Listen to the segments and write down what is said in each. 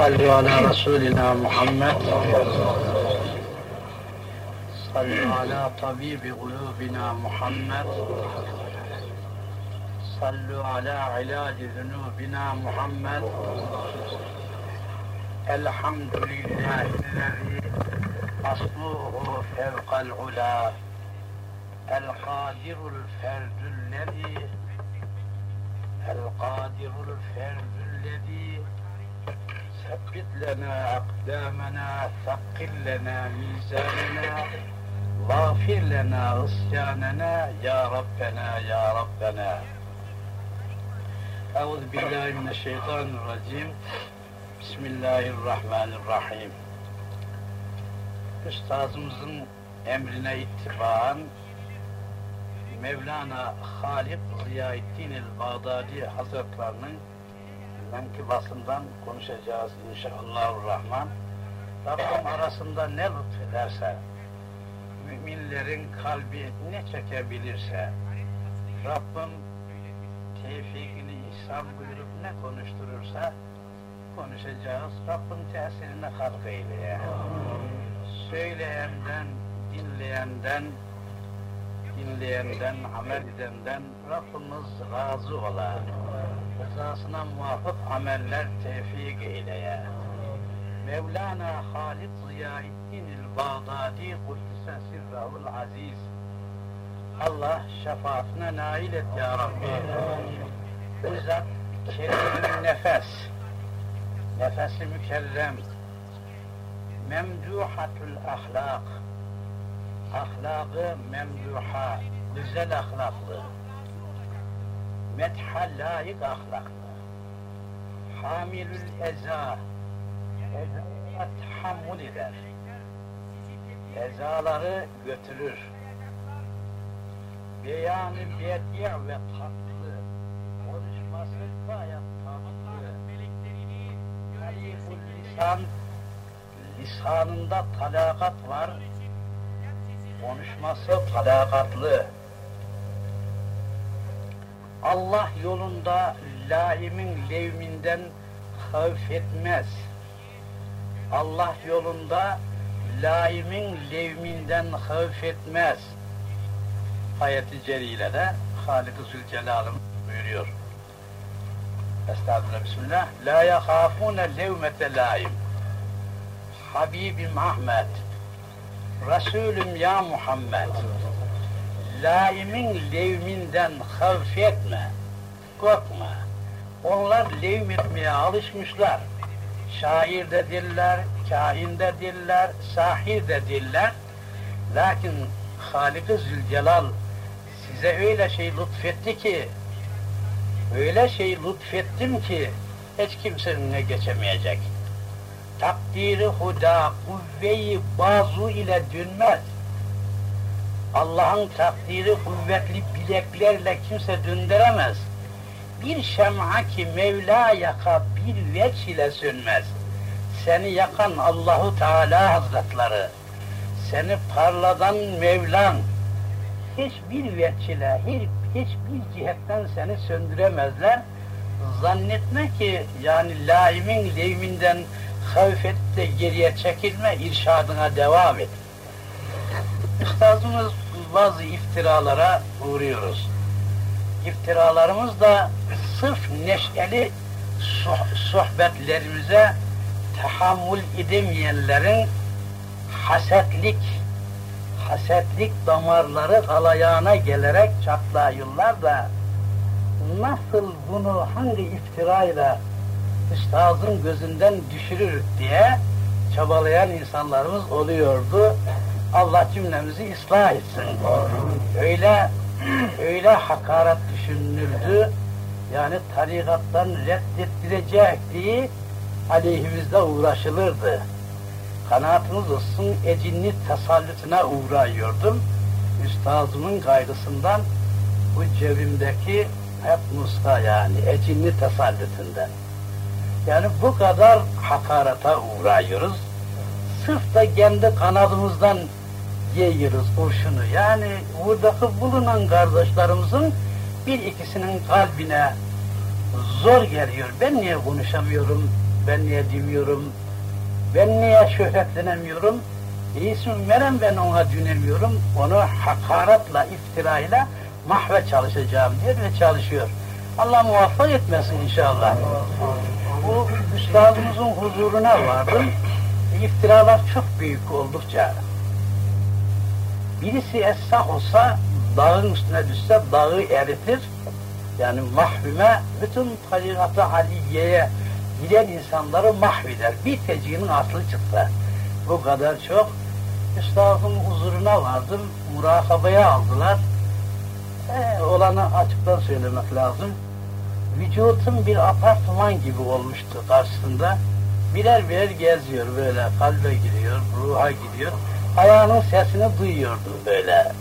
صلوا على رسولنا محمد صلوا على طبيب قلوبنا محمد صلوا على علاج ذنوبنا محمد الحمد لله الذي أصله فوق العلا القادر الفرد الذي القادر الفرد الذي ثبت لنا أقدامنا ثقل لنا ميزاننا واغفر لنا عصياننا يا ربنا يا ربنا أعوذ بالله من الشيطان الرجيم بسم الله الرحمن الرحيم Üstazımızın emrine ittibaen Mevlana Halid Ziyaettin el-Bağdadi Hazretlerinin menkıbasından konuşacağız inşallahurrahman. Rabbim arasında ne lütfederse, müminlerin kalbi ne çekebilirse, Rabbim tevfikini ihsan buyurup ne konuşturursa konuşacağız. Rabbim tesirine halk eyleye. Söyleyenden, dinleyenden, dinleyenden, amel edenden Rabbimiz razı ola. Rızasına muvafık ameller tevfik eyleye. Mevlana Halid Ziyaettin el-Bağdadi Kuddise Sirrahul Aziz. Allah şefaatine nail et ya Rabbi. Bu zat kerim nefes, nefesi mükerrem, memduhatul ahlak, ahlakı memduha, güzel ahlaklı, metha layık ahlaklı, hamilül eza, ezaya tahammül eder, ezaları götürür, beyanı bedi ve tatlı, konuşması gayet tatlı, haliful lisan, lisanında talakat var, konuşması talakatlı. Allah yolunda laimin levminden havf etmez. Allah yolunda laimin levminden havf etmez. Ayet-i Celile'de Halik-i Zülcelal'ım buyuruyor. Estağfurullah, Bismillah. La yahafune levmete laim. Habibim Ahmet, Resulüm ya Muhammed, laimin levminden havf etme, korkma. Onlar levm etmeye alışmışlar. Şair de diller, kahin de diller, sahir de diller. Lakin Halik-i Zülcelal size öyle şey lütfetti ki, öyle şey lütfettim ki hiç kimse önüne geçemeyecek takdiri huda, kuvve-i bazu ile dönmez. Allah'ın takdiri kuvvetli bileklerle kimse döndüremez. Bir şem'a ki Mevla yaka bir veç ile sönmez. Seni yakan Allahu Teala Hazretleri, seni parladan Mevlan, hiçbir veç ile, hiç, hiçbir cihetten seni söndüremezler. Zannetme ki yani laimin levminden havf de geriye çekilme, irşadına devam et. Üstazımız bazı iftiralara uğruyoruz. İftiralarımız da sırf neşeli sohbetlerimize tahammül edemeyenlerin hasetlik, hasetlik damarları kalayağına gelerek çatlayırlar da nasıl bunu hangi iftirayla üstazın gözünden düşürür diye çabalayan insanlarımız oluyordu. Allah cümlemizi ıslah etsin. Öyle öyle hakaret düşünülürdü. Yani tarikattan reddettirecek diye aleyhimizde uğraşılırdı. Kanaatınız olsun ecinli tasallutuna uğrayıyordum. Üstazımın gayrısından bu cebimdeki hep muska yani ecinli tasallutundan. Yani bu kadar hakarata uğrayıyoruz. Sırf da kendi kanadımızdan yiyoruz kurşunu. Yani buradaki bulunan kardeşlerimizin bir ikisinin kalbine zor geliyor. Ben niye konuşamıyorum ben niye demiyorum, ben niye şöhretlenemiyorum, isim veren ben ona dönemiyorum, onu hakaratla, iftirayla mahve çalışacağım diyor ve çalışıyor. Allah muvaffak etmesin inşallah. Bu üstadımızın huzuruna vardım. İftiralar çok büyük oldukça. Birisi esnaf olsa dağın üstüne düşse dağı eritir. Yani mahvime bütün tarikatı haliyeye giden insanları mahveder. Bir tecinin aslı çıktı. Bu kadar çok. Üstadın huzuruna vardım. Murakabaya aldılar. E, olanı açıktan söylemek lazım. Vücutun bir apartman gibi olmuştu karşısında. Birer birer geziyor böyle, kalbe giriyor, ruha gidiyor. Ayağının sesini duyuyordum böyle.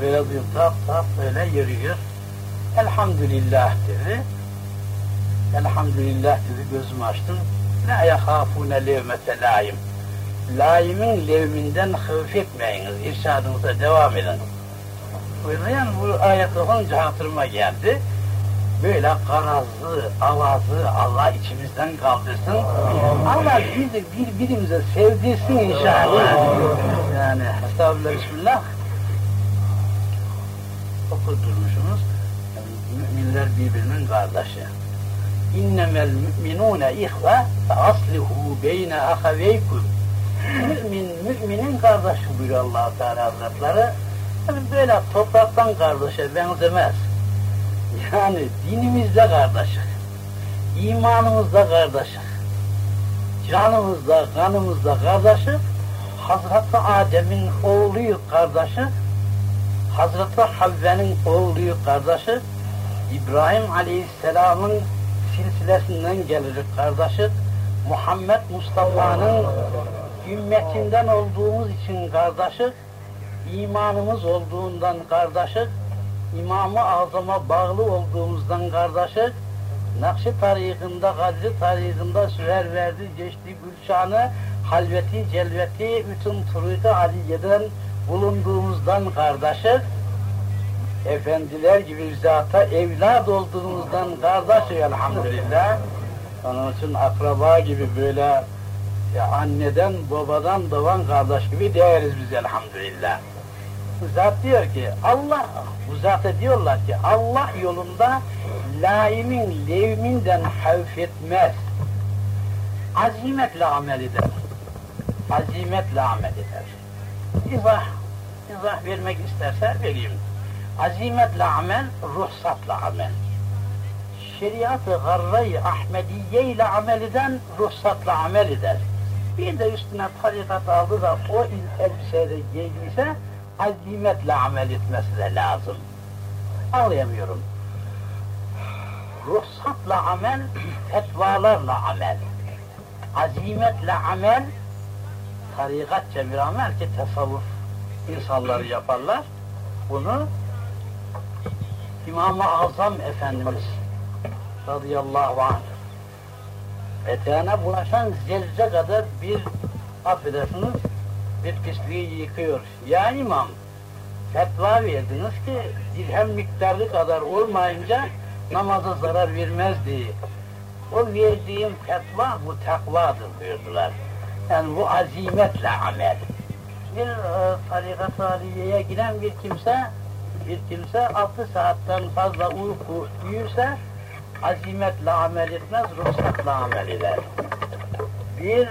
Böyle duyuyor, tap tap böyle yürüyor. Elhamdülillah dedi. Elhamdülillah dedi, gözümü açtım. La yahafune levmete laim. Laimin levminden hıf etmeyiniz, irşadınıza devam edin. Buyurun yani bu ayet okunca hatırıma geldi. Böyle karazı, avazı Allah içimizden kaldırsın. Allah bizi birbirimize sevdirsin inşallah. Yani estağfurullah bismillah. Okudurmuşsunuz. müminler birbirinin kardeşi. İnnemel müminune ihve fe aslihu beyne. Mümin, müminin kardeşi buyuruyor allah Teala Hazretleri. Yani böyle topraktan kardeşe benzemez. Yani dinimizde kardeşik, imanımızda kardeşik, canımızda, kanımızda kardeşik, Hazreti Adem'in oğluyuk kardeşi, Hazreti Havve'nin oğluyuk kardeşi, İbrahim Aleyhisselam'ın silsilesinden gelir kardeşi, Muhammed Mustafa'nın ümmetinden olduğumuz için kardeşi, imanımız olduğundan kardeşi, İmam-ı Azam'a bağlı olduğumuzdan kardeşi, Nakşi tarihinde, Kadri tarihinde süher verdi, geçti Gülşan'ı, halveti, celveti, bütün turuka Aliye'den bulunduğumuzdan kardeşi, efendiler gibi zata evlad olduğumuzdan kardeşi elhamdülillah. Onun için akraba gibi böyle ya anneden, babadan doğan kardeş gibi değeriz biz elhamdülillah. Zat diyor ki Allah, bu zata diyorlar ki Allah yolunda laimin levminden havf etmez. Azimetle amel eder. Azimetle amel eder. İzah, izah vermek isterse vereyim. Azimetle amel, ruhsatla amel. Şeriat-ı garra-i Ahmediye ile amel eden, ruhsatla amel eder. Bir de üstüne tarikat aldı da o elbiseyle giydiyse, azimetle amel etmesi de lazım. Anlayamıyorum. Ruhsatla amel, fetvalarla amel. Azimetle amel, tarikatça bir amel ki tasavvuf insanları yaparlar. Bunu İmam-ı Azam Efendimiz radıyallahu anh eteğine bulaşan zerre kadar bir affedersiniz bir pisliği yıkıyor. Ya imam fetva verdiniz ki dirhem miktarı kadar olmayınca namaza zarar vermez diye. O verdiğim fetva bu takvadır buyurdular. Yani bu azimetle amel. Bir e, tarikat haliyeye giren bir kimse bir kimse altı saatten fazla uyku uyursa azimetle amel etmez, ruhsatla amel eder. Bir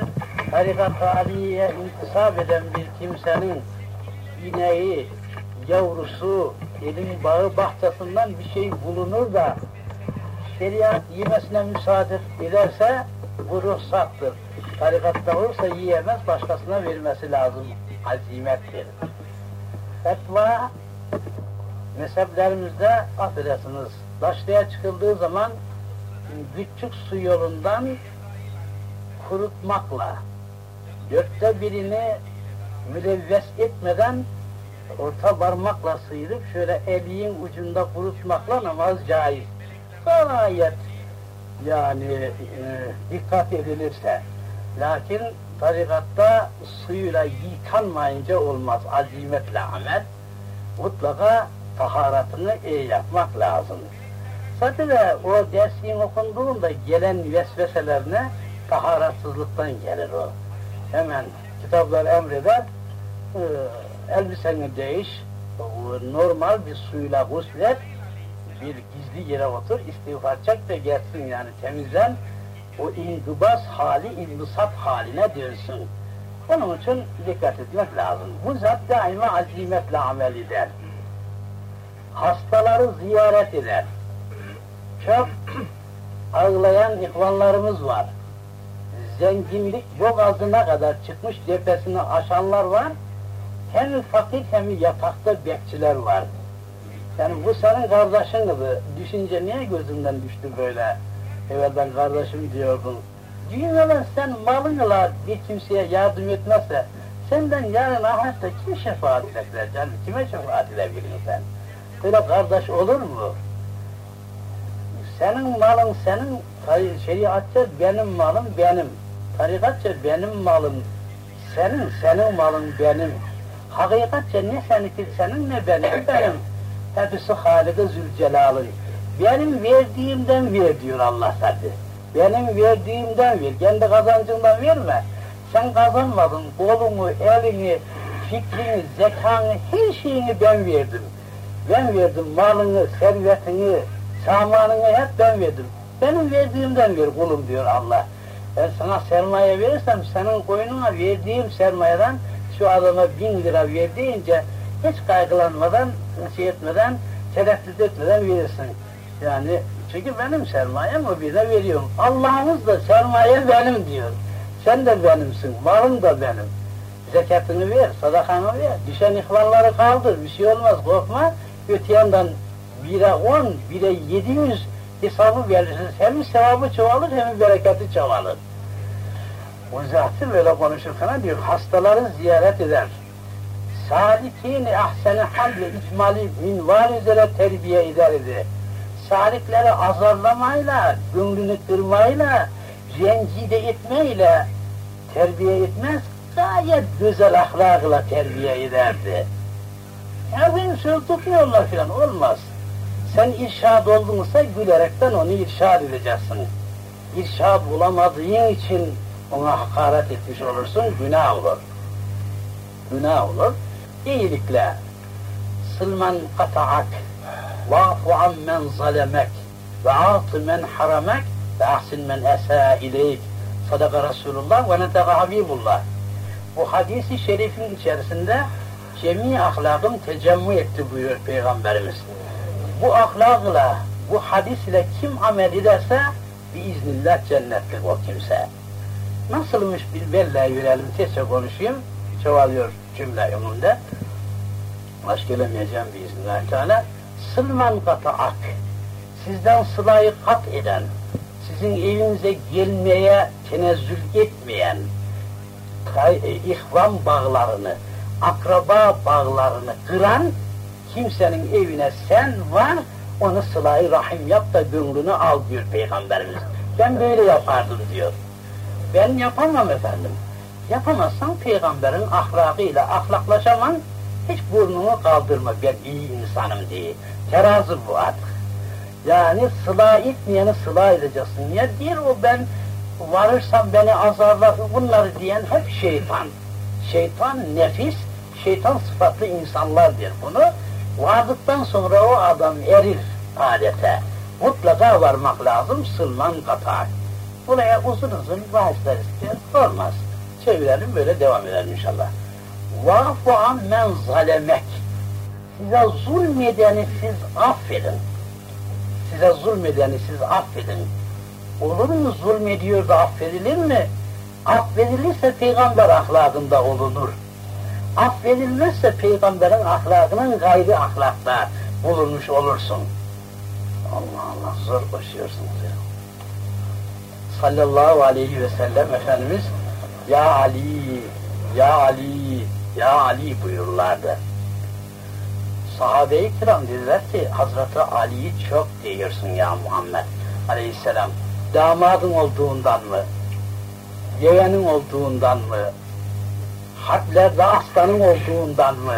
tarikat-ı aliyeye intisap eden bir kimsenin ineği, yavrusu, elin bağı bahçesinden bir şey bulunur da şeriat yemesine müsaade ederse bu ruhsattır. Tarikatta olursa yiyemez, başkasına vermesi lazım. Azimettir. Fetva mezheplerimizde affedersiniz, taşlığa çıkıldığı zaman küçük su yolundan kurutmakla dörtte birini mülevves etmeden orta parmakla sıyırıp şöyle eliğin ucunda kurutmakla namaz caiz. Gayet yani e, dikkat edilirse. Lakin tarikatta suyla yıkanmayınca olmaz. Azimetle amel. Mutlaka taharatını iyi yapmak lazım. Zaten o dersin okunduğunda gelen vesveselerine Taharatsızlıktan gelir o. Hemen kitaplar emreder, e, elbiseni değiş, normal bir suyla guslet, bir gizli yere otur, istiğfar çek de gelsin yani temizlen, o indibas hali, indisap haline dönsün. Onun için dikkat etmek lazım. Bu zat daima azimetle amel eder. Hastaları ziyaret eder. Çok ağlayan ihvanlarımız var. Zenginlik yok ağzına kadar çıkmış cephesini aşanlar var. Hem fakir hem yatakta bekçiler var. Yani bu senin kardeşin gibi. Düşünce niye gözünden düştü böyle? Evet ben kardeşim diyordum. Dünyadan sen malınla bir kimseye yardım etmezse senden yarın ahirette kim şefaat eder canım? Kime şefaat edebilirsin sen? Böyle kardeş olur mu? Senin malın senin, şeriatça benim malım benim. Tarikatça benim malım senin, senin malın benim. Hakikatça ne seninki senin ne benim benim. Hepsi Halik-i Zülcelal'ın. Benim verdiğimden ver diyor Allah tabi. Benim verdiğimden ver, kendi kazancından verme. Sen kazanmadın, kolunu, elini, fikrini, zekanı, her şeyini ben verdim. Ben verdim malını, servetini, samanını hep ben verdim. Benim verdiğimden ver kulum diyor Allah. Ben sana sermaye verirsem senin koynuna verdiğim sermayeden şu adama bin lira ver deyince hiç kaygılanmadan, şey etmeden, tereddüt etmeden verirsin. Yani çünkü benim sermayem o birine veriyorum. Allah'ımız da sermaye benim diyor. Sen de benimsin, malın da benim. Zekatını ver, sadakanı ver, düşen ihvanları kaldır, bir şey olmaz korkma. Öte yandan bire on, bire yedi yüz hesabı verirsiniz. Hem sevabı çoğalır hem bereketi çoğalır. O zatı böyle konuşurken diyor, hastaları ziyaret eder. Salikini ahsene hamle icmali minvar üzere terbiye eder idi. Salikleri azarlamayla, gönlünü kırmayla, rencide etmeyle terbiye etmez, gayet güzel ahlakla terbiye ederdi. Ya benim söz tutmuyorlar filan, olmaz. Sen irşad oldunsa gülerekten onu irşad edeceksin. İrşad bulamadığın için ona hakaret etmiş olursun, günah olur. Günah olur. İyilikle, sılmen kata'ak, va'fu ammen zalemek, ve atı men haramek, ve ahsin men esa ileyk. Sadaka Resulullah ve neteka Habibullah. Bu hadisi şerifin içerisinde cemi ahlakın tecemmü etti buyuruyor Peygamberimiz. Bu ahlakla, bu hadis ile kim amel ederse biiznillah cennetlik o kimse. Nasılmış bir bella verelim, tezce konuşayım. Çoğalıyor cümle önünde. Baş gelemeyeceğim biiznillah teala. Sılman kata'ak. Sizden sılayı kat eden, sizin evinize gelmeye tenezzül etmeyen, ihvan bağlarını, akraba bağlarını kıran kimsenin evine sen var, onu sılayı rahim yap da gönlünü al diyor Peygamberimiz. Ben böyle yapardım diyor. Ben yapamam efendim. Yapamazsan peygamberin ahlakıyla ahlaklaşaman, hiç burnunu kaldırma ben iyi insanım diye. Terazi bu artık. Yani sıla etmeyeni sıla edeceksin. Ya diyor o ben varırsam beni azarlar bunları diyen hep şeytan. Şeytan nefis, şeytan sıfatlı insanlardır bunu. Vardıktan sonra o adam erir adete. Mutlaka varmak lazım sılman katar. Buraya uzun uzun bahisler isteyen olmaz. Çevirelim böyle devam edelim inşallah. Vafu men zalemek. Size zulmedeni siz affedin. Size zulmedeni siz affedin. Olur mu zulmediyor da affedilir mi? Affedilirse peygamber ahlakında olunur. Affedilmezse peygamberin ahlakının gayri ahlakta bulunmuş olursun. Allah Allah zor koşuyorsunuz ya. Sallallahu aleyhi ve sellem Efendimiz Ya Ali, Ya Ali, Ya Ali buyururlardı. Sahabe-i kiram dediler ki Hazreti Ali'yi çok diyorsun ya Muhammed aleyhisselam. Damadın olduğundan mı? Yeğenin olduğundan mı? Harplerde aslanın olduğundan mı?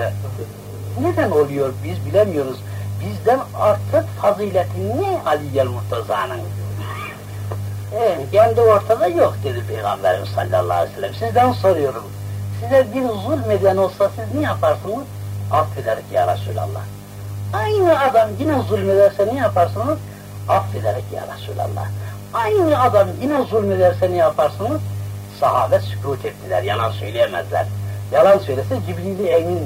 Neden oluyor biz bilemiyoruz. Bizden artık fazileti ne Ali el Murtaza'nın? Evet, kendi ortada yok dedi Peygamberimiz sallallahu aleyhi ve sellem. Sizden soruyorum. Size bir zulmeden olsa siz ne yaparsınız? Affederek ya Resulallah. Aynı adam yine zulmederse ne yaparsınız? Affederek ya Resulallah. Aynı adam yine zulmederse ne yaparsınız? Sahabe sükut ettiler, yalan söyleyemezler. Yalan söylese Cibril-i Emin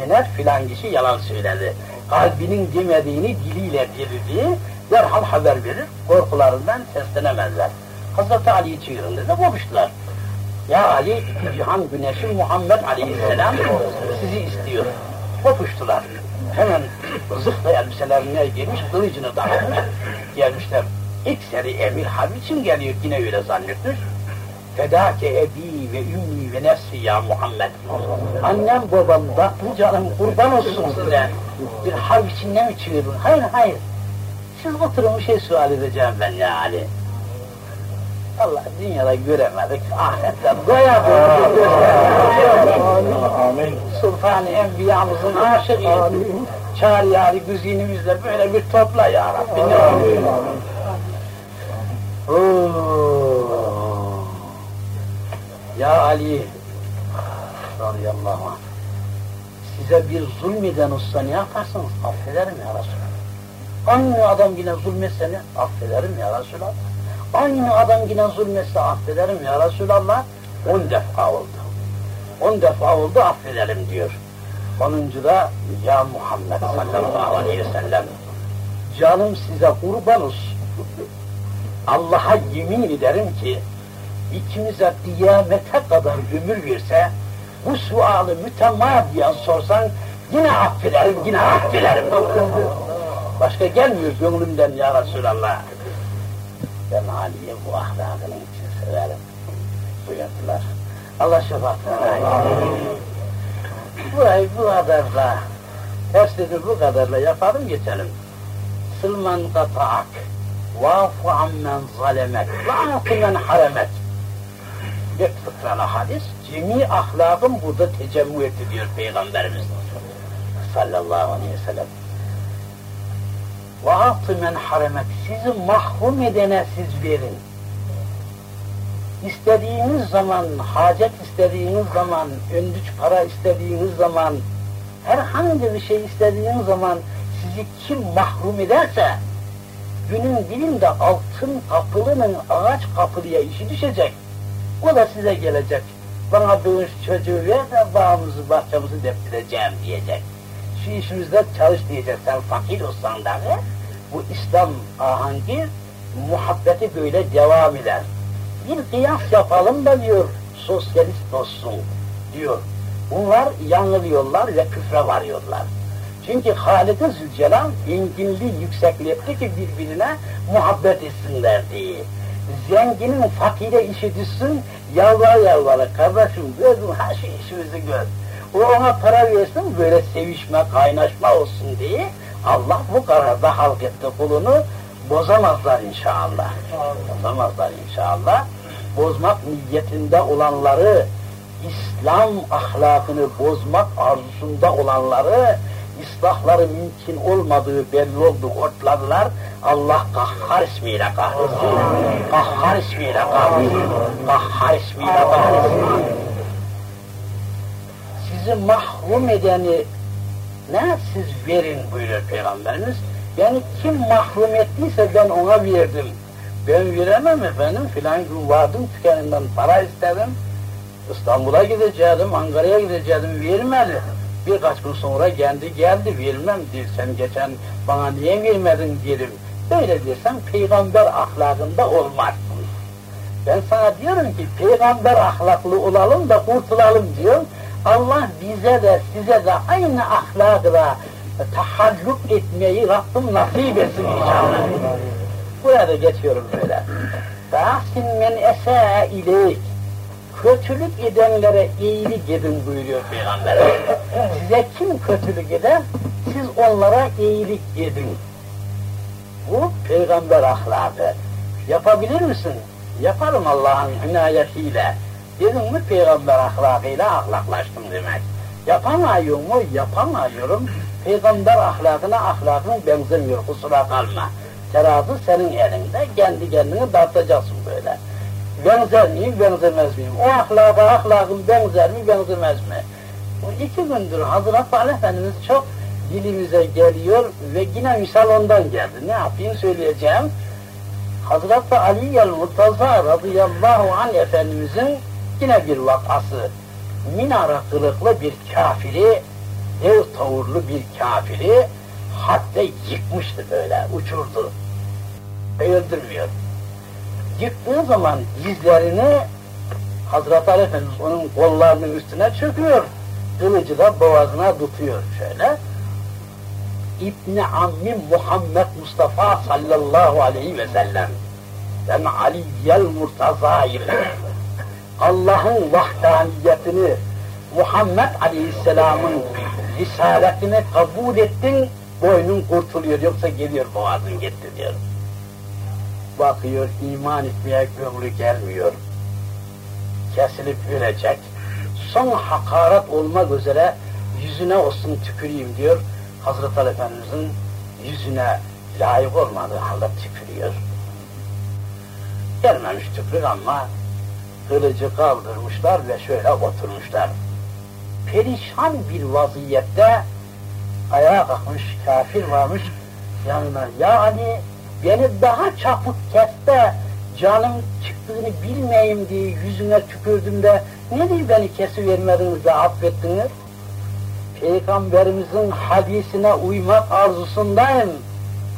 yener, filan kişi yalan söyledi. Kalbinin demediğini diliyle dilediği derhal haber verir, korkularından seslenemezler. Hazreti Ali'yi çığırın dedi, konuştular. Ya Ali, cihan güneşi Muhammed Aleyhisselam sizi istiyor. Kopuştular. Hemen zıhla elbiselerine girmiş, kılıcını dağıtmış, gelmişler. İlk seri emir harp için geliyor, yine öyle zannetmiş. Fedake ebi ve ümmi ve nefsi ya Muhammed. Annem babam, tatlı canım kurban olsun size. Bir harp içinde mi çığırdın? Hayır hayır. Siz oturun bir şey sual edeceğim ben ya Ali. Allah dünyada göremedik, ahirette doya doya Amin. Sultan-ı Enbiya'mızın aşığı. Çağır yâri güzinimizle böyle bir topla ya Rabbi. ne olur. Oo. Ya Ali radıyallahu anh size bir zulmeden olsa ne yaparsınız? Affederim ya Resulallah. Aynı adam yine zulmetse ne? Affederim ya Resulallah. Aynı adam yine zulmetse affederim ya Resulallah. On defa oldu. On defa oldu affederim diyor. Onuncuda ya Muhammed sallallahu aleyhi ve sellem canım size kurban olsun. Allah'a yemin ederim ki ikimize kıyamete kadar ömür verse bu sualı mütemadiyen sorsan yine affederim, yine affederim. Başka gelmiyor gönlümden ya Resulallah. Ben Ali'ye bu ahlakının için severim. Buyurdular. Allah şefaatine. Burayı bu kadarla, dersleri bu kadarla yapalım geçelim. Sılman kata'ak, vafu ammen zalemek, ve afi men haremek Bir fıkralı hadis, cemi ahlakın burada tecemmü etti diyor Peygamberimiz sallallahu aleyhi ve sellem. وَاَعْطِ men haremek Sizi mahrum edene siz verin. İstediğiniz zaman, hacet istediğiniz zaman, öndüç para istediğiniz zaman, herhangi bir şey istediğiniz zaman sizi kim mahrum ederse, günün birinde altın kapılının ağaç kapılıya işi düşecek. O da size gelecek. Bana bu çocuğu ver de bağımızı, bahçemizi deptireceğim diyecek şu işimizde çalış diyecek. Sen fakir olsan dahi bu İslam ahengi muhabbeti böyle devam eder. Bir kıyas yapalım da diyor sosyalist olsun diyor. Bunlar yanılıyorlar ve küfre varıyorlar. Çünkü Halik-i Zülcelal enginliği yüksekletti ki birbirine muhabbet etsinler diye. Zenginin fakire işi düşsün, yalvar yalvara kardeşim gözüm her şey işimizi gör. O ona para versin böyle sevişme, kaynaşma olsun diye Allah bu kararda halk etti kulunu bozamazlar inşallah. Bozamazlar inşallah. Bozmak niyetinde olanları, İslam ahlakını bozmak arzusunda olanları, ıslahları mümkün olmadığı belli oldu, ortladılar. Allah kahhar ismiyle kahretsin. Kahhar ismiyle kahretsin. Kahhar ismiyle kahretsin sizi mahrum edeni ne siz verin buyuruyor Peygamberimiz. Yani kim mahrum ettiyse ben ona verdim. Ben veremem efendim filan gün vardım tükeninden para istedim. İstanbul'a gideceğim, Ankara'ya gideceğim vermedi. Birkaç gün sonra kendi geldi vermem diyor. Sen geçen bana niye vermedin derim. Böyle dersen peygamber ahlakında olmaz. Ben sana diyorum ki peygamber ahlaklı olalım da kurtulalım diyorum. Allah bize de size de aynı ahlakla tahalluk etmeyi Rabbim nasip etsin inşallah. Burada geçiyorum böyle. Fahsin men esâ ileyk. Kötülük edenlere iyilik edin buyuruyor Peygamber. Size kim kötülük eder? Siz onlara iyilik edin. Bu peygamber ahlakı. Yapabilir misin? Yaparım Allah'ın inayetiyle. Dedim mi peygamber ahlakıyla ahlaklaştım demek. Yapamıyor mu? Yapamıyorum. Peygamber ahlakına ahlakın benzemiyor. Kusura kalma. Terazi senin elinde, kendi kendini tartacaksın böyle. Benzer miyim, benzemez miyim? O ahlaka ahlakım benzer mi, benzemez mi? Bu iki gündür Hazreti Ali Efendimiz çok dilimize geliyor ve yine misal ondan geldi. Ne yapayım söyleyeceğim. Hazreti Ali el Murtaza radıyallahu anh Efendimizin yine bir vakası. Minara kılıklı bir kafiri, dev tavırlı bir kafiri hatta yıkmıştı böyle, uçurdu. Öldürmüyor. Yıktığı zaman dizlerini Hazreti Ali Efendimiz onun kollarının üstüne çöküyor. Kılıcı da boğazına tutuyor şöyle. İbni Ammi Muhammed Mustafa sallallahu aleyhi ve sellem ben Aliyyel Murtaza'yım. Allah'ın vahdaniyetini, Muhammed Aleyhisselam'ın risaletini kabul ettin, boynun kurtuluyor, yoksa geliyor boğazın gitti diyor. Bakıyor, iman etmeye gönlü gelmiyor. Kesilip ölecek. Son hakaret olmak üzere yüzüne olsun tüküreyim diyor. Hazreti Ali Efendimiz'in yüzüne layık olmadığı halde tükürüyor. Gelmemiş tükürük ama kılıcı kaldırmışlar ve şöyle oturmuşlar. Perişan bir vaziyette ayağa kalkmış, kafir varmış yanına. Ya Ali beni daha çabuk kes de canım çıktığını bilmeyeyim diye yüzüne tükürdüm de ne diye beni kesivermediniz de affettiniz? Peygamberimizin hadisine uymak arzusundayım.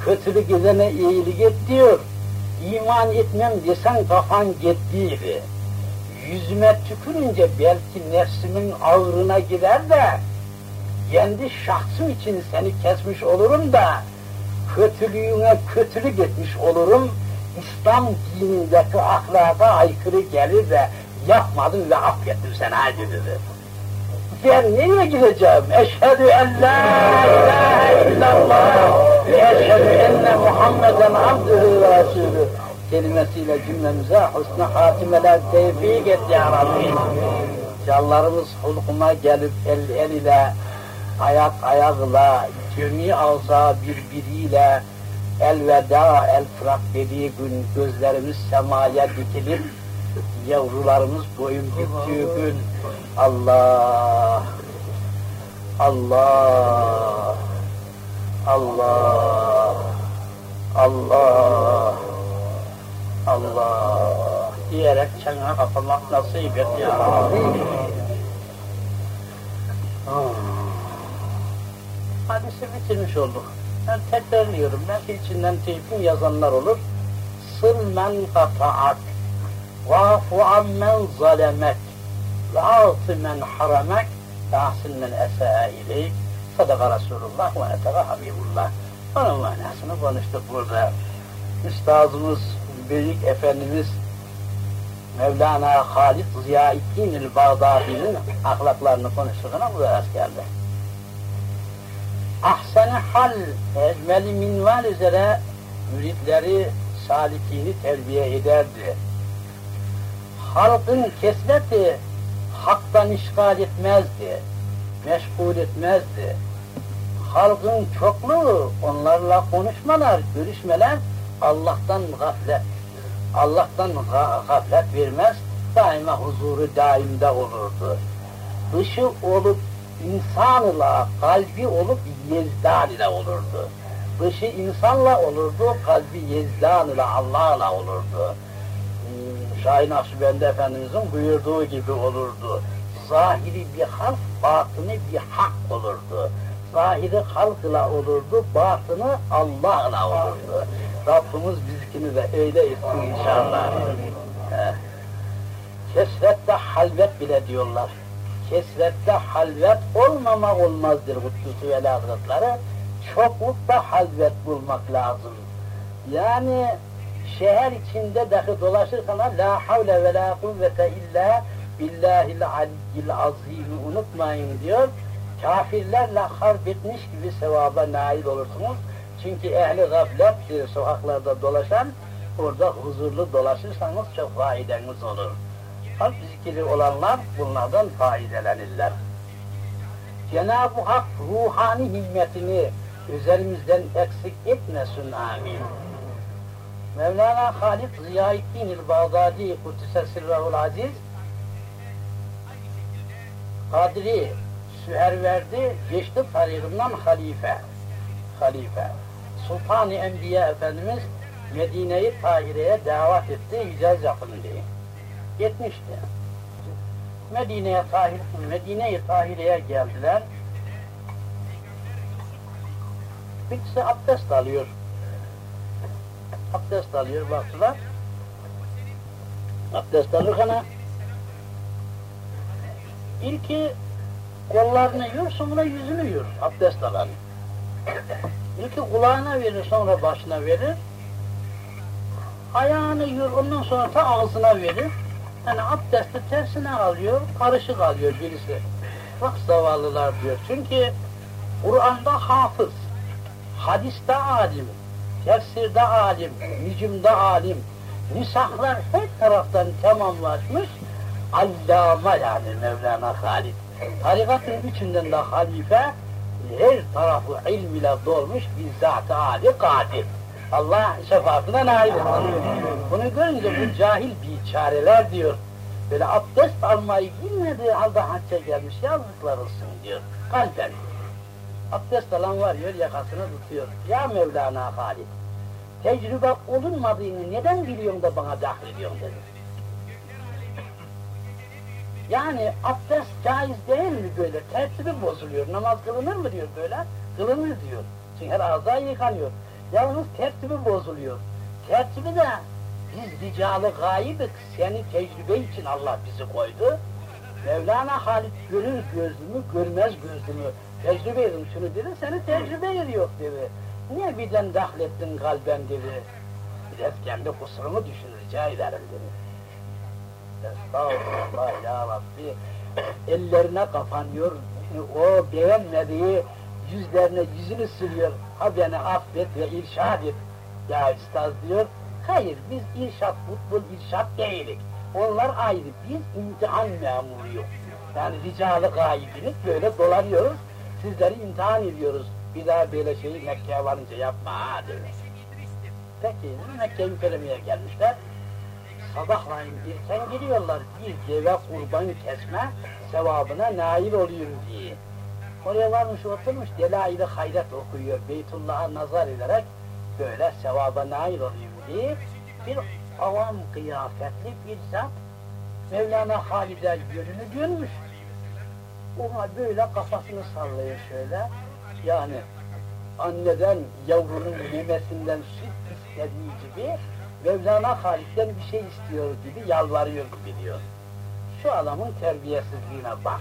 Kötülük edene iyilik et diyor. İman etmem desen kafan gittiydi. Yüzüme tükürünce belki nefsimin ağrına gider de kendi şahsım için seni kesmiş olurum da kötülüğüne kötülük etmiş olurum. İslam dinindeki ahlaka aykırı gelir de yapmadım ve affettim seni hadi dedi. Ben nereye gideceğim? Eşhedü en la ilahe illallah ve eşhedü enne Muhammeden abdühü ve kelimesiyle cümlemize husn-ı hatimeler tevfik et ya Rabbi. Canlarımız hulkuma gelip el el ile, ayak ayakla, cemi ağza birbiriyle elveda el fırak dediği gün gözlerimiz semaya dikilip yavrularımız boyun büktüğü gün. Allah Allah Allah Allah Allah diyerek çana kapamak nasip et ya Rabbi. Hadisi bitirmiş olduk. Ben tekrarlıyorum. Belki içinden teyfim yazanlar olur. Sıl men kata'ak Vafu ammen zalemek ve a'tı men haramek ve ahsin men esa'a ileyk sadaka Resulullah ve etega Habibullah. Onun manasını konuştuk burada. Üstazımız, Büyük Efendimiz Mevlana Halid Ziyaettin el Bağdadi'nin ahlaklarını konuştuğuna bu da geldi. Ahsen hal, ecmeli minval üzere müritleri, salikini terbiye ederdi halkın kesreti haktan işgal etmezdi, meşgul etmezdi. Halkın çokluğu, onlarla konuşmalar, görüşmeler Allah'tan gaflet, Allah'tan gaflet vermez, daima huzuru daimde olurdu. Dışı olup insan ile, kalbi olup yezdan ile olurdu. Dışı insanla olurdu, kalbi yezdan ile, Allah ile olurdu. Şahin Akşibendi Efendimizin buyurduğu gibi olurdu. Zahiri bir halk, batını bir hak olurdu. Zahiri halkla olurdu, batını Allah'la olurdu. Rabbimiz bizikini de öyle etsin inşallah. Kesrette halvet bile diyorlar. Kesrette halvet olmama olmazdır Kutlusu Veli Hazretleri. Çoklukta halvet bulmak lazım. Yani şehir içinde dahi dolaşırsan la havle ve la kuvvete illa billahil aliyyil azimi unutmayın diyor. Kafirlerle harp etmiş gibi sevaba nail olursunuz. Çünkü ehli gaflet sokaklarda dolaşan orada huzurlu dolaşırsanız çok faydeniz olur. Halk zikri olanlar bunlardan faydelenirler. Cenab-ı Hak ruhani himmetini üzerimizden eksik etmesin amin. Mevlana Halid Ziyaettin el-Bağdadi Kudüs'e sırrahul aziz Kadri Süherverdi geçti tarihimden halife. Halife. Sultan-ı Enbiya Efendimiz Medine-i Tahire'ye davet etti, Hicaz yapın diye. Gitmişti. Medine'ye Tahir, Medine-i Tahire'ye geldiler. Birisi abdest alıyor. Abdest alıyor, baktılar. Abdest alırken ilki kollarını yiyor, sonra yüzünü yiyor abdest alan. İlki kulağına verir, sonra başına verir. Ayağını yiyor, ondan sonra da ağzına verir. Yani abdesti tersine alıyor, karışık alıyor birisi. Bak zavallılar diyor. Çünkü Kur'an'da hafız, hadiste alim, tefsirde alim, nicimde alim, nisahlar her taraftan tamamlaşmış, allama yani Mevlana Halid. Tarikatın üçünden de halife, her tarafı ilm ile dolmuş bir zat-ı âli kadir. Allah şefaatine nail etsin. Bunu görünce bu cahil biçareler diyor. Böyle abdest almayı bilmediği halde hacca gelmiş yazıklar olsun diyor. Kalben. Abdest alan var diyor yakasını tutuyor. Ya Mevlana Halid. Tecrübe olunmadığını neden biliyorsun da bana dahil ediyorsun dedi. Yani abdest caiz değil mi böyle? Tertibi bozuluyor. Namaz kılınır mı diyor böyle? Kılınır diyor. Çünkü her ağza yıkanıyor. Yalnız tertibi bozuluyor. Tertibi de biz ricalı gayibik, seni tecrübe için Allah bizi koydu. Mevlana Halit görür gözlümü, görmez gözlümü. Tecrübe edin şunu dedi, seni tecrübe yeri yok dedi. Niye birden dahlettin kalben dedi. Biraz kendi kusurumu düşün rica ederim dedi. Estağfurullah ya Rabbi. Ellerine kapanıyor, o beğenmediği yüzlerine yüzünü sürüyor. Ha beni affet ve irşad et. Ya üstad diyor, hayır biz irşat, futbol irşat değilik. Onlar ayrı, biz imtihan memuruyuz. Yani ricalı gayibini böyle dolanıyoruz, sizleri imtihan ediyoruz. Bir daha böyle şeyi Mekke'ye varınca yapma ha diyor. Peki Mekke'ye mükerremeye gelmişler. Sabahlayın erken geliyorlar, bir deve kurban kesme sevabına nail oluyor diye. Oraya varmış oturmuş, Delail-i Hayret okuyor, Beytullah'a nazar ederek böyle sevaba nail oluyor diye bir avam kıyafetli bir zat Mevlana Halid'e yönünü dönmüş. Ona böyle kafasını sallıyor şöyle. Yani anneden yavrunun memesinden süt istediği gibi Mevlana Halid'den bir şey istiyor gibi yalvarıyor gibi diyor. Şu adamın terbiyesizliğine bak.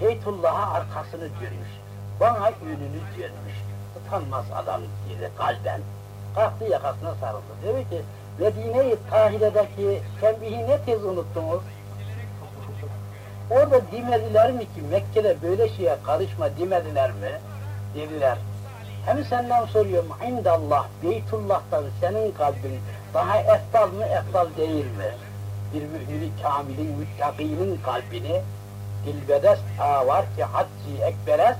Beytullah'a arkasını dönmüş. Bana önünü dönmüş. Utanmaz adam dedi kalben. Kalktı yakasına sarıldı. Dedi ki Medine-i Tahire'deki tembihi ne tez unuttunuz? Orada demediler mi ki Mekke'de böyle şeye karışma demediler mi? Dediler. Hem senden soruyorum, indallah, Beytullah'tan senin kalbin daha eftal mı, eftal değil mi? Bir mühür kamilin, müttakinin kalbini dilbedest ta var ki hacci ekberes,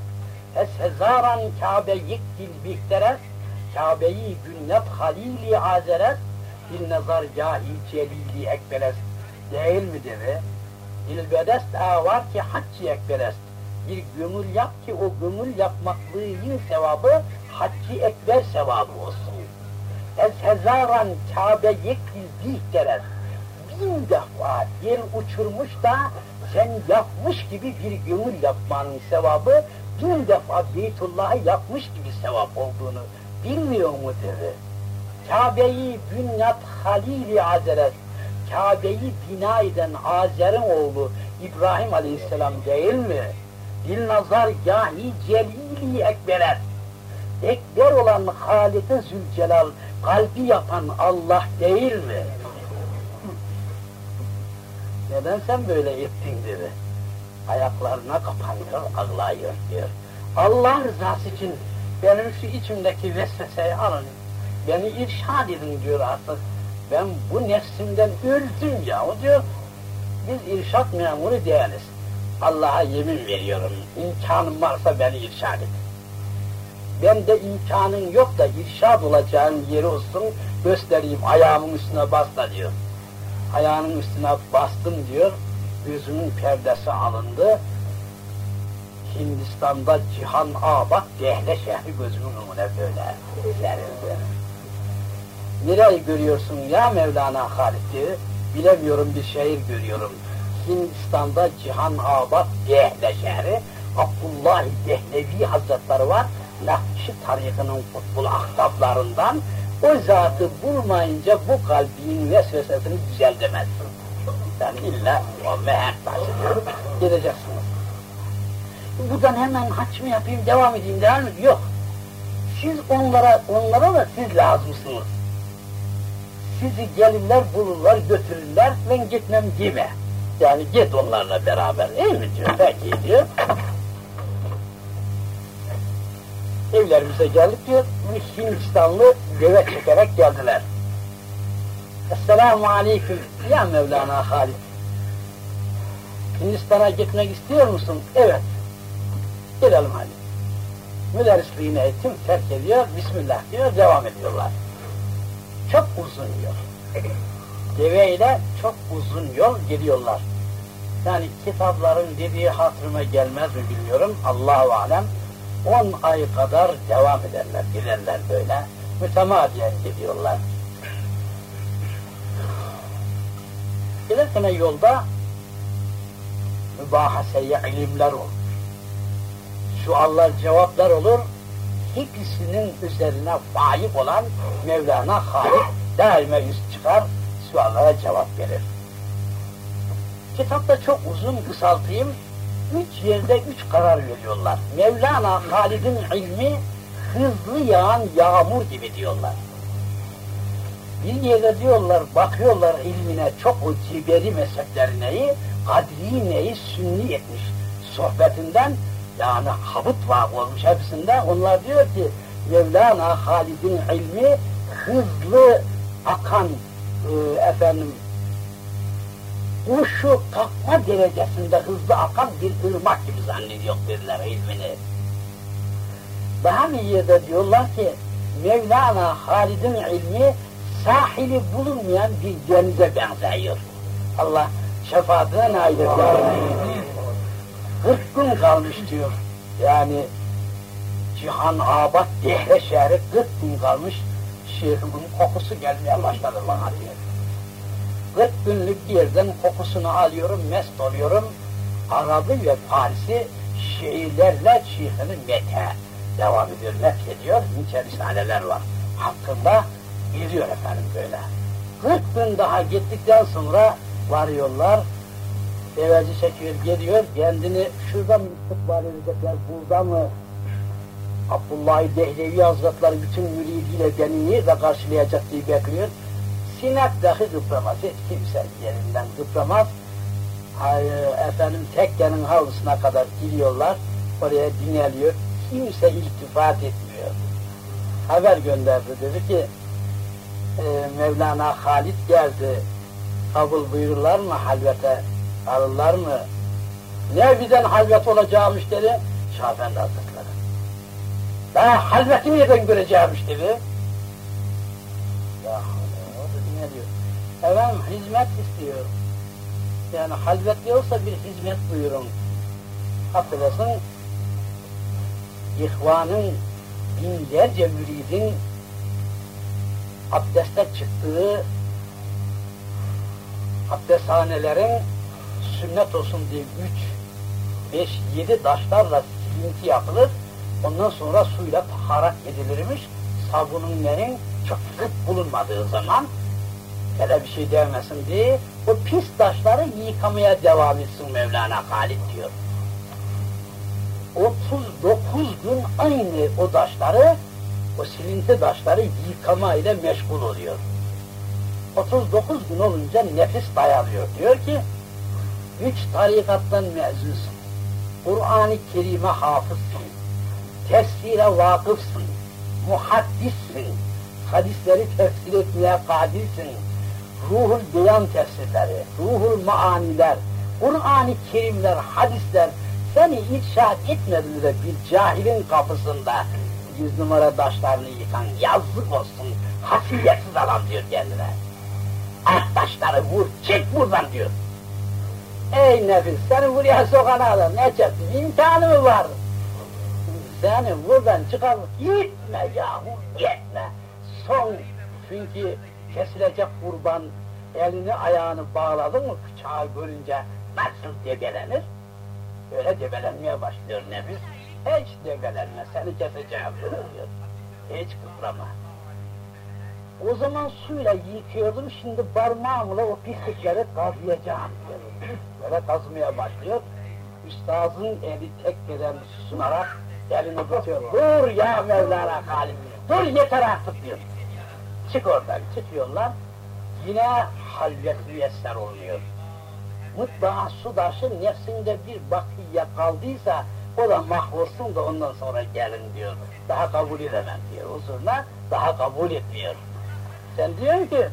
es hezaran Kabe yikdil bihterest, Kabe'yi bünnet halili azeres, dil nazar cahil celili ekberes. Değil mi dedi? Dilbedest ta var ki hacci ekberes. Bir gönül yap ki o gönül yapmaklığın sevabı hacci ekber sevabı olsun. Es hezaran Kabe yikdil bihterest. Bin defa yer uçurmuş da sen yapmış gibi bir gönül yapmanın sevabı bin defa Beytullah'ı yapmış gibi sevap olduğunu bilmiyor mu dedi. Kabe'yi bünyat Halili Azeret, Kabe'yi bina eden Azer'in oğlu İbrahim Aleyhisselam değil mi? Dil nazar gahi celili ekberer. Ekber olan Halik-i Zülcelal, kalbi yapan Allah değil mi? Neden sen böyle ettin dedi. Ayaklarına kapanıyor, ağlıyor diyor. Allah rızası için benim şu içimdeki vesveseyi alın. Beni irşad edin diyor artık. Ben bu nefsimden öldüm ya. O diyor, biz irşat memuru değiliz. Allah'a yemin veriyorum, imkanım varsa beni irşad et. Ben de imkanın yok da irşad olacağın yeri olsun, göstereyim ayağımın üstüne bas da diyor. Ayağının üstüne bastım diyor. Gözümün perdesi alındı. Hindistan'da Cihan Abad Dehle şehri gözümün önüne böyle serildi. Nereyi görüyorsun ya Mevlana Halit diyor. Bilemiyorum bir şehir görüyorum. Hindistan'da Cihan Abad Dehle şehri Abdullah Dehlevi Hazretleri var. Nakşi tarikinin kutbul ahtaplarından o zatı bulmayınca bu kalbin vesvesesini düzeltemezsin. Yani illa o meher taşıdır. Gideceksiniz. Buradan hemen haç mı yapayım, devam edeyim der mi? Yok. Siz onlara, onlara da siz lazımsınız. Sizi gelirler, bulurlar, götürürler, ben gitmem deme. Yani git onlarla beraber, değil mi diyor. Peki diyor. Evlerimize geldik diyor, Hindistanlı deve çekerek geldiler. Esselamu Aleyküm, ya Mevlana Halit. Hindistan'a gitmek istiyor musun? Evet. Gidelim hadi. Müderrisliğini eğitim terk ediyor, Bismillah diyor, devam ediyorlar. Çok uzun yol. Deveyle çok uzun yol gidiyorlar. Yani kitapların dediği hatırıma gelmez mi bilmiyorum, Allahu Alem. 10 ay kadar devam ederler, giderler böyle. Mütemadiyen gidiyorlar. Giderken yolda mübahaseye ilimler olur. Suallar, cevaplar olur. Hepsinin üzerine faik olan Mevlana Halik daima yüz çıkar, suallara cevap verir. Kitapta çok uzun kısaltayım, üç yerde üç karar veriyorlar. Mevlana Halid'in ilmi hızlı yağan yağmur gibi diyorlar. Bir yerde diyorlar, bakıyorlar ilmine çok o ciberi mezheplerine, kadri neyi sünni etmiş sohbetinden yani habut var olmuş hepsinde. Onlar diyor ki Mevlana Halid'in ilmi hızlı akan e, efendim kuşu kalkma derecesinde hızlı akan bir ırmak gibi zannediyor dediler ilmini. Daha bir yerde diyorlar ki Mevlana Halid'in ilmi sahili bulunmayan bir denize benziyor. Allah şefaatine nail etsin. 40 gün kalmış diyor. Yani Cihan Abad Dehre şehri 40 gün kalmış. Şeyhimin kokusu gelmeye başladı bana diyor. 40 günlük yerden kokusunu alıyorum, mest oluyorum. Arabı ve Paris'i şiirlerle şeyhini mete devam ediyor, met ediyor. Nice risaleler var. Hakkında geliyor efendim böyle. 40 gün daha gittikten sonra varıyorlar. Deveci çekiyor, geliyor, kendini şurada mı istikbal edecekler, burada mı? Abdullah Dehlevi Hazretleri bütün müridiyle beni nerede karşılayacak diye bekliyor. Sinek dahi kıpramaz, hiç kimse yerinden kıpramaz. Ay, efendim tekkenin havlusuna kadar giriyorlar, oraya dineliyor. Kimse iltifat etmiyor. Haber gönderdi, dedi ki, e, Mevlana Halit geldi, kabul buyururlar mı halvete, alırlar mı? Ne bizden halvet olacağımış dedi, Şafendi Hazretleri. Daha halveti nereden göreceğimiş dedi. Ya Efendim hizmet istiyor. Yani halvetli olsa bir hizmet buyurun. Affedersin, ihvanın binlerce müridin abdeste çıktığı abdesthanelerin sünnet olsun diye üç, beş, yedi taşlarla silinti yapılır. Ondan sonra suyla taharat edilirmiş. Sabunun çok bulunmadığı zaman hele bir şey demesin diye o pis taşları yıkamaya devam etsin Mevlana Halid diyor. 39 gün aynı o taşları, o silinti taşları yıkama ile meşgul oluyor. 39 gün olunca nefis dayanıyor. Diyor ki, üç tarikattan mezunsun. Kur'an-ı Kerim'e hafızsın. Tefsire vakıfsın. Muhaddissin. Hadisleri tefsir etmeye kadirsin. Ruhul beyan tefsirleri, ruhul maaniler, Kur'an-ı Kerimler, hadisler seni irşad etmedi de bir cahilin kapısında yüz numara taşlarını yıkan yazık olsun. hasiyetsiz adam diyor kendine. Arkadaşları vur, çek buradan diyor. Ey nefis, seni buraya sokan adam ne çektin, imtihanı mı var? Seni buradan çıkar, gitme yahu, gitme. Son, çünkü kesilecek kurban, elini ayağını bağladın mı bıçağı görünce nasıl debelenir? Öyle debelenmeye başlıyor nefis. Hiç debelenme, seni keseceğim diyor. Hiç kıprama. O zaman suyla yıkıyordum, şimdi parmağımla o pislikleri kazıyacağım diyor. Böyle kazmaya başlıyor. Üstazın eli tekbeden sunarak elini tutuyor. Dur ya Mevlana Halim, dur yeter artık diyor. Çık oradan, çıkıyorlar. Yine halvet müyesser oluyor. Mutlaka su taşı nefsinde bir bakiye kaldıysa o da mahvolsun da ondan sonra gelin diyor. Daha kabul edemem diyor. Huzuruna daha kabul etmiyor. Sen diyorsun ki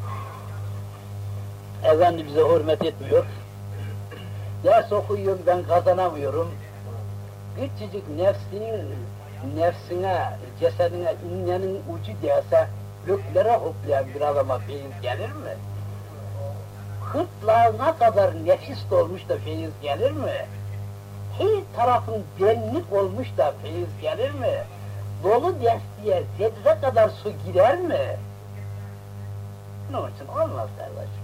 efendi bize hürmet etmiyor. Ders okuyorum ben kazanamıyorum. Küçücük nefsinin nefsine, cesedine innenin ucu değse göklere hoplayan bir adama feyiz gelir mi? Kırtlağına kadar nefis dolmuş da feyiz gelir mi? Her tarafın benlik olmuş da feyiz gelir mi? Dolu destiye zerre kadar su girer mi? Onun için olmaz kardeşim.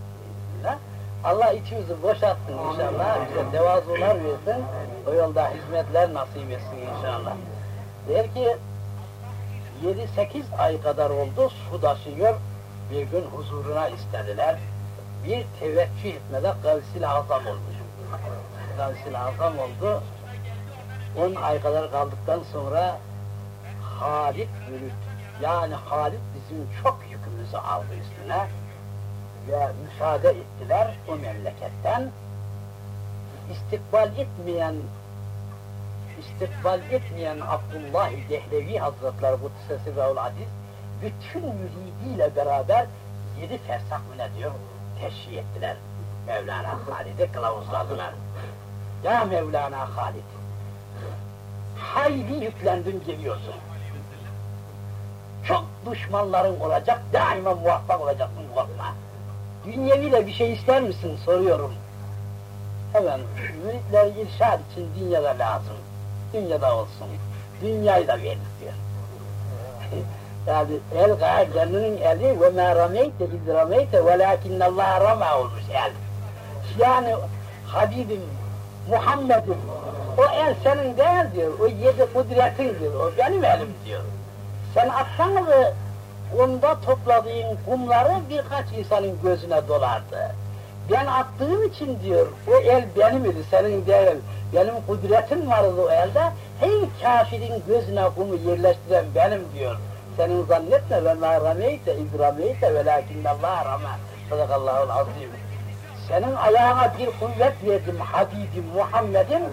Bismillah. Allah içimizi boşaltsın inşallah. Bize devazular versin. O yolda hizmetler nasip etsin inşallah. Der ki 7-8 ay kadar oldu su taşıyor. Bir gün huzuruna istediler. Bir teveccüh etmede gavsil azam olmuş. Gavsil azam oldu. 10 ay kadar kaldıktan sonra Halit yürüt. Yani Halit bizim çok yükümüzü aldı üstüne ve müsaade ettiler o memleketten. İstikbal etmeyen istikbal etmeyen Abdullah Dehlevi Hazretleri Kudsesi ve Aziz bütün müridiyle beraber yedi fersah mı ne diyor teşhi ettiler. Mevlana Halid'i kılavuzladılar. Ya Mevlana Halid hayli yüklendin geliyorsun. Çok düşmanların olacak, daima muvaffak olacaksın korkma. Dünyeviyle bir şey ister misin soruyorum. Hemen müritler irşad için dünyada lazım. Dünyada olsun. Dünyayı da verir diyor. yani el gâdeminin eli ve mâ rameyte iz rameyte velâkinnallâhe ramâ olmuş el. Yani Habibim, Muhammed'im, o el senin değil diyor, o yedi kudretindir, o benim elim diyor. Sen atsan mı onda topladığın kumları birkaç insanın gözüne dolardı. Ben attığım için diyor, o el benim idi, senin değil. Benim kudretim vardı o elde, her kafirin gözüne kumu yerleştiren benim diyor. Senin zannetme ve ma rameyte iz rameyte velakinnallah rama. Sadakallahul azim. Senin ayağına bir kuvvet verdim Habibim Muhammed'im.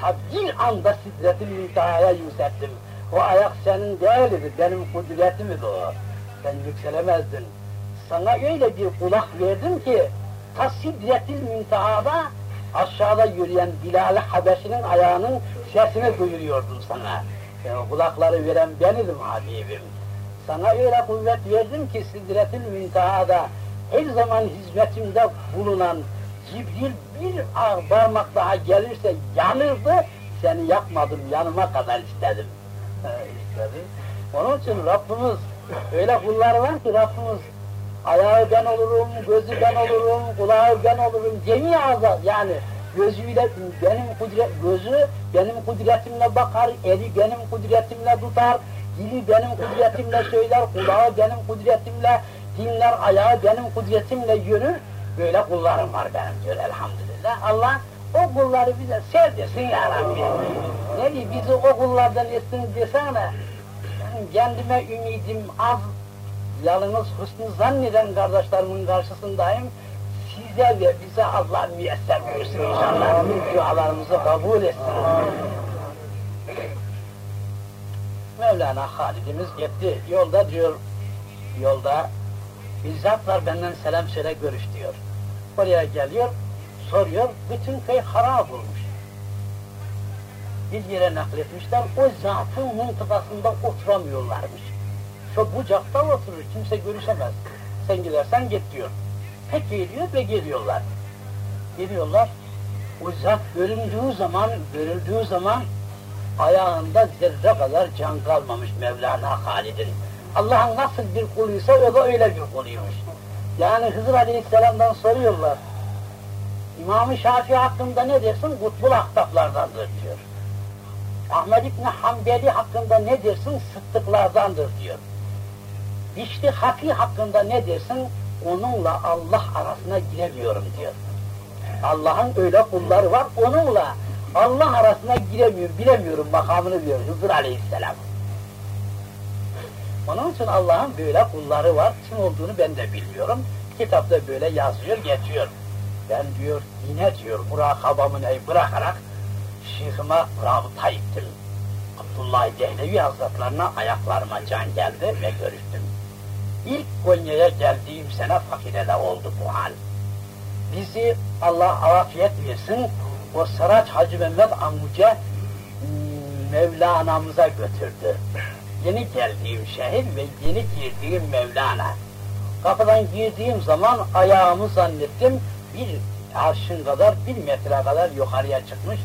Tabi anda sidretin müntehaya yükselttim. O ayak senin değildi, benim kudretim idi o. Sen yükselemezdin. Sana öyle bir kulak verdim ki, ta sidretil müntehada aşağıda yürüyen Bilal-i Habeşi'nin ayağının sesini duyuruyordum sana. Yani kulakları veren benidim Habibim. Sana öyle kuvvet verdim ki sidretil müntehada her zaman hizmetimde bulunan Cibril bir parmak daha gelirse yanırdı, seni yakmadım, yanıma kadar istedim. istedim. Onun için Rabbimiz öyle kullar var ki Rabbimiz ayağı ben olurum, gözü ben olurum, kulağı ben olurum, cemi azat yani gözüyle benim kudret, gözü benim kudretimle bakar, eli benim kudretimle tutar, dili benim kudretimle söyler, kulağı benim kudretimle dinler, ayağı benim kudretimle yürür, böyle kullarım var benim diyor elhamdülillah. Allah o kulları bize sevdirsin ya Rabbi. Ne diyeyim bizi o kullardan etsin desene, ben kendime ümidim az, yalnız husnu zanneden kardeşlerimin karşısındayım, size ve bize Allah müyesser buyursun inşallah. Dualarımızı kabul etsin. Mevlana Halidimiz gitti. Yolda diyor, yolda bizzatlar benden selam söyle görüş diyor. Oraya geliyor, soruyor, bütün köy harap olmuş. Bir yere nakletmişler, o zatın mıntıkasında oturamıyorlarmış. Çok bucakta oturur, kimse görüşemez. Sen gidersen git diyor. Peki diyor ve geliyorlar. Geliyorlar, o zat göründüğü zaman, görüldüğü zaman ayağında zerre kadar can kalmamış Mevlana Halid'in. Allah'ın nasıl bir kuluysa o da öyle bir kuluymuş. Yani Hızır Aleyhisselam'dan soruyorlar. İmam-ı Şafii hakkında ne dersin? Kutbul ahtaplardandır diyor. Ahmed İbni Hanbeli hakkında ne dersin? Sıddıklardandır diyor. İşte Hafi hakkında ne dersin? Onunla Allah arasına giremiyorum diyor. Allah'ın öyle kulları var, onunla Allah arasına giremiyorum, bilemiyorum makamını diyor Hızır Aleyhisselam. Onun için Allah'ın böyle kulları var, kim olduğunu ben de bilmiyorum. Kitapta böyle yazıyor, geçiyor. Ben diyor, yine diyor, murakabamı bırakarak Şeyhime rabıta ettim. Abdullah Dehlevi Hazretlerine ayaklarıma can geldi ve görüştüm. İlk Konya'ya geldiğim sene fakirede oldu bu hal. Bizi Allah afiyet versin, o Saraç Hacı Mehmet amca Mevlana'mıza götürdü. Yeni geldiğim şehir ve yeni girdiğim Mevlana. Kapıdan girdiğim zaman ayağımı zannettim bir arşın kadar, bir metre kadar yukarıya çıkmış,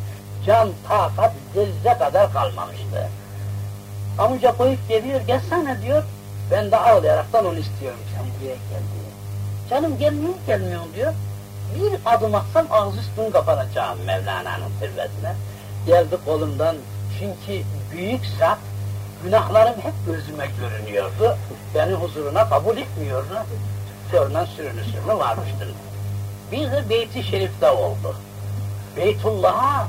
can takat zerre kadar kalmamıştı. Amca koyup geliyor, gelsene diyor, ben de ağlayaraktan onu istiyorum, sen buraya gel diyor. Canım gelmiyor, gelmiyor diyor. Bir adım atsam ağzı üstün kapanacağım Mevlana'nın zirvesine. Geldi kolumdan, çünkü büyük zat, günahlarım hep gözüme görünüyordu. Beni huzuruna kabul etmiyordu. Sonra sürünü sürünü varmıştır. Bir de Beyt-i Şerif'te oldu. Beytullah'a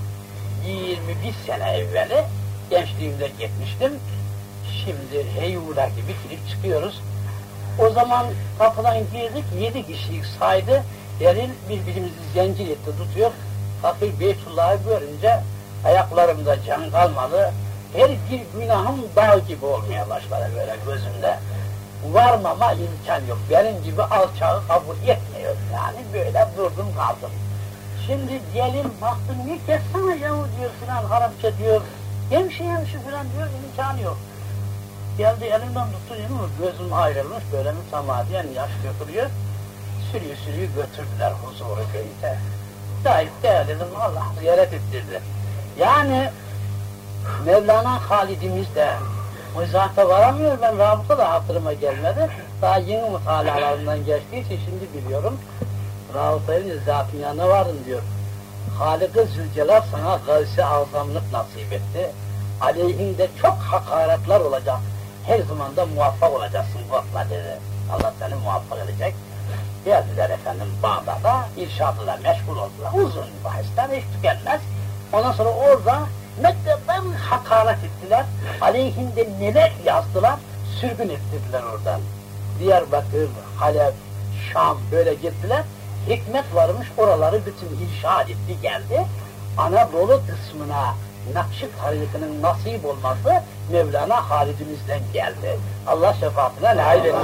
21 sene evveli gençliğimde gitmiştim. Şimdi heyula gibi girip çıkıyoruz. O zaman kapıdan girdik, yedi kişilik saydı. Eril birbirimizi zincir etti, tutuyor. Hafif Beytullah'ı görünce ayaklarımda can kalmadı. Her bir günahım dağ gibi olmaya başladı böyle gözümde. Varmama imkan yok. Benim gibi alçağı kabul etmiyor. Yani böyle durdum kaldım. Şimdi gelin baktım ne kessene yahu diyor filan Arapça diyor. Hemşi hemşi filan diyor imkanı yok. Geldi elimden tuttu değil mi? Gözüm ayrılmış böyle mütemadiyen yaş dökülüyor. Sürüyü sürüyü götürdüler huzuru köyüde. Daik de dedim Allah ziyaret ettirdi. Yani Mevlana Halidimiz de o zata varamıyor. Ben rabıta da hatırıma gelmedi. Daha yeni mutalalarından geçtiği için şimdi biliyorum. Rabıtayı zatın yanına varın diyor. Halik-i Zülcelal sana gavsi azamlık nasip etti. Aleyhinde çok hakaretler olacak. Her zaman da muvaffak olacaksın korkma dedi. Allah seni muvaffak edecek. Geldiler efendim Bağdat'a, irşadıyla meşgul oldular. Uzun bahisler hiç tükenmez. Ondan sonra orada mektepten hakaret ettiler. Aleyhinde neler yazdılar, sürgün ettirdiler oradan. Diyarbakır, Halep, Şam böyle gittiler. Hikmet varmış oraları bütün irşad etti geldi. Anadolu kısmına Nakşi tarikinin nasip olması Mevlana Halidimizden geldi. Allah şefaatine nail etsin.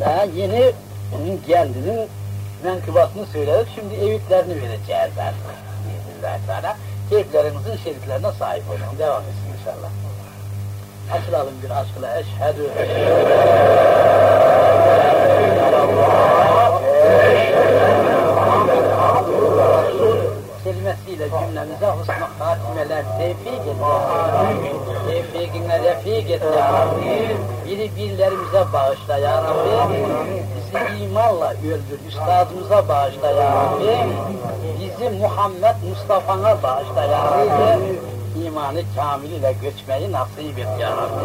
Daha yeni onun kendinin menkıbatını söyledik. Şimdi evitlerini vereceğiz artık. Bismillah Teala. Keyiflerimizin şeriflerine sahip olun. Devam etsin inşallah. Açılalım bir aşkla. Eşhedü. kelimesiyle cümlemize husna hatimeler tevfik et. Tevfikine refik Rabbi. Biri birlerimize bağışla ya Rabbi. Bizi imanla öldür. Üstadımıza bağışla ya Rabbi. Bizi Muhammed Mustafa'na bağışla ya Rabbi. İmanı kamil ile göçmeyi nasip et ya Rabbi.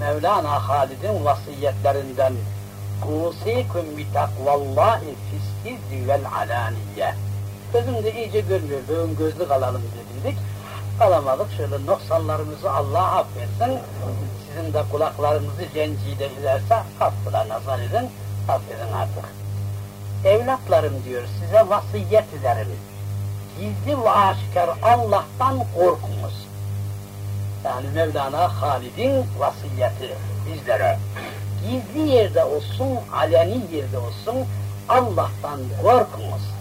Mevlana Halid'in vasiyetlerinden Kusikum bi takvallahi fiskizzi vel alaniye. Gözüm de iyice görmüyor, bugün gözlük alalım dedik. Alamadık, şöyle noksanlarımızı Allah affetsin. Sizin de kulaklarınızı rencide ederse affına nazar edin, affedin artık. Evlatlarım diyor, size vasiyet ederim. Gizli ve aşikar Allah'tan korkunuz. Yani Mevlana Halid'in vasiyeti bizlere. Gizli yerde olsun, aleni yerde olsun Allah'tan korkunuz.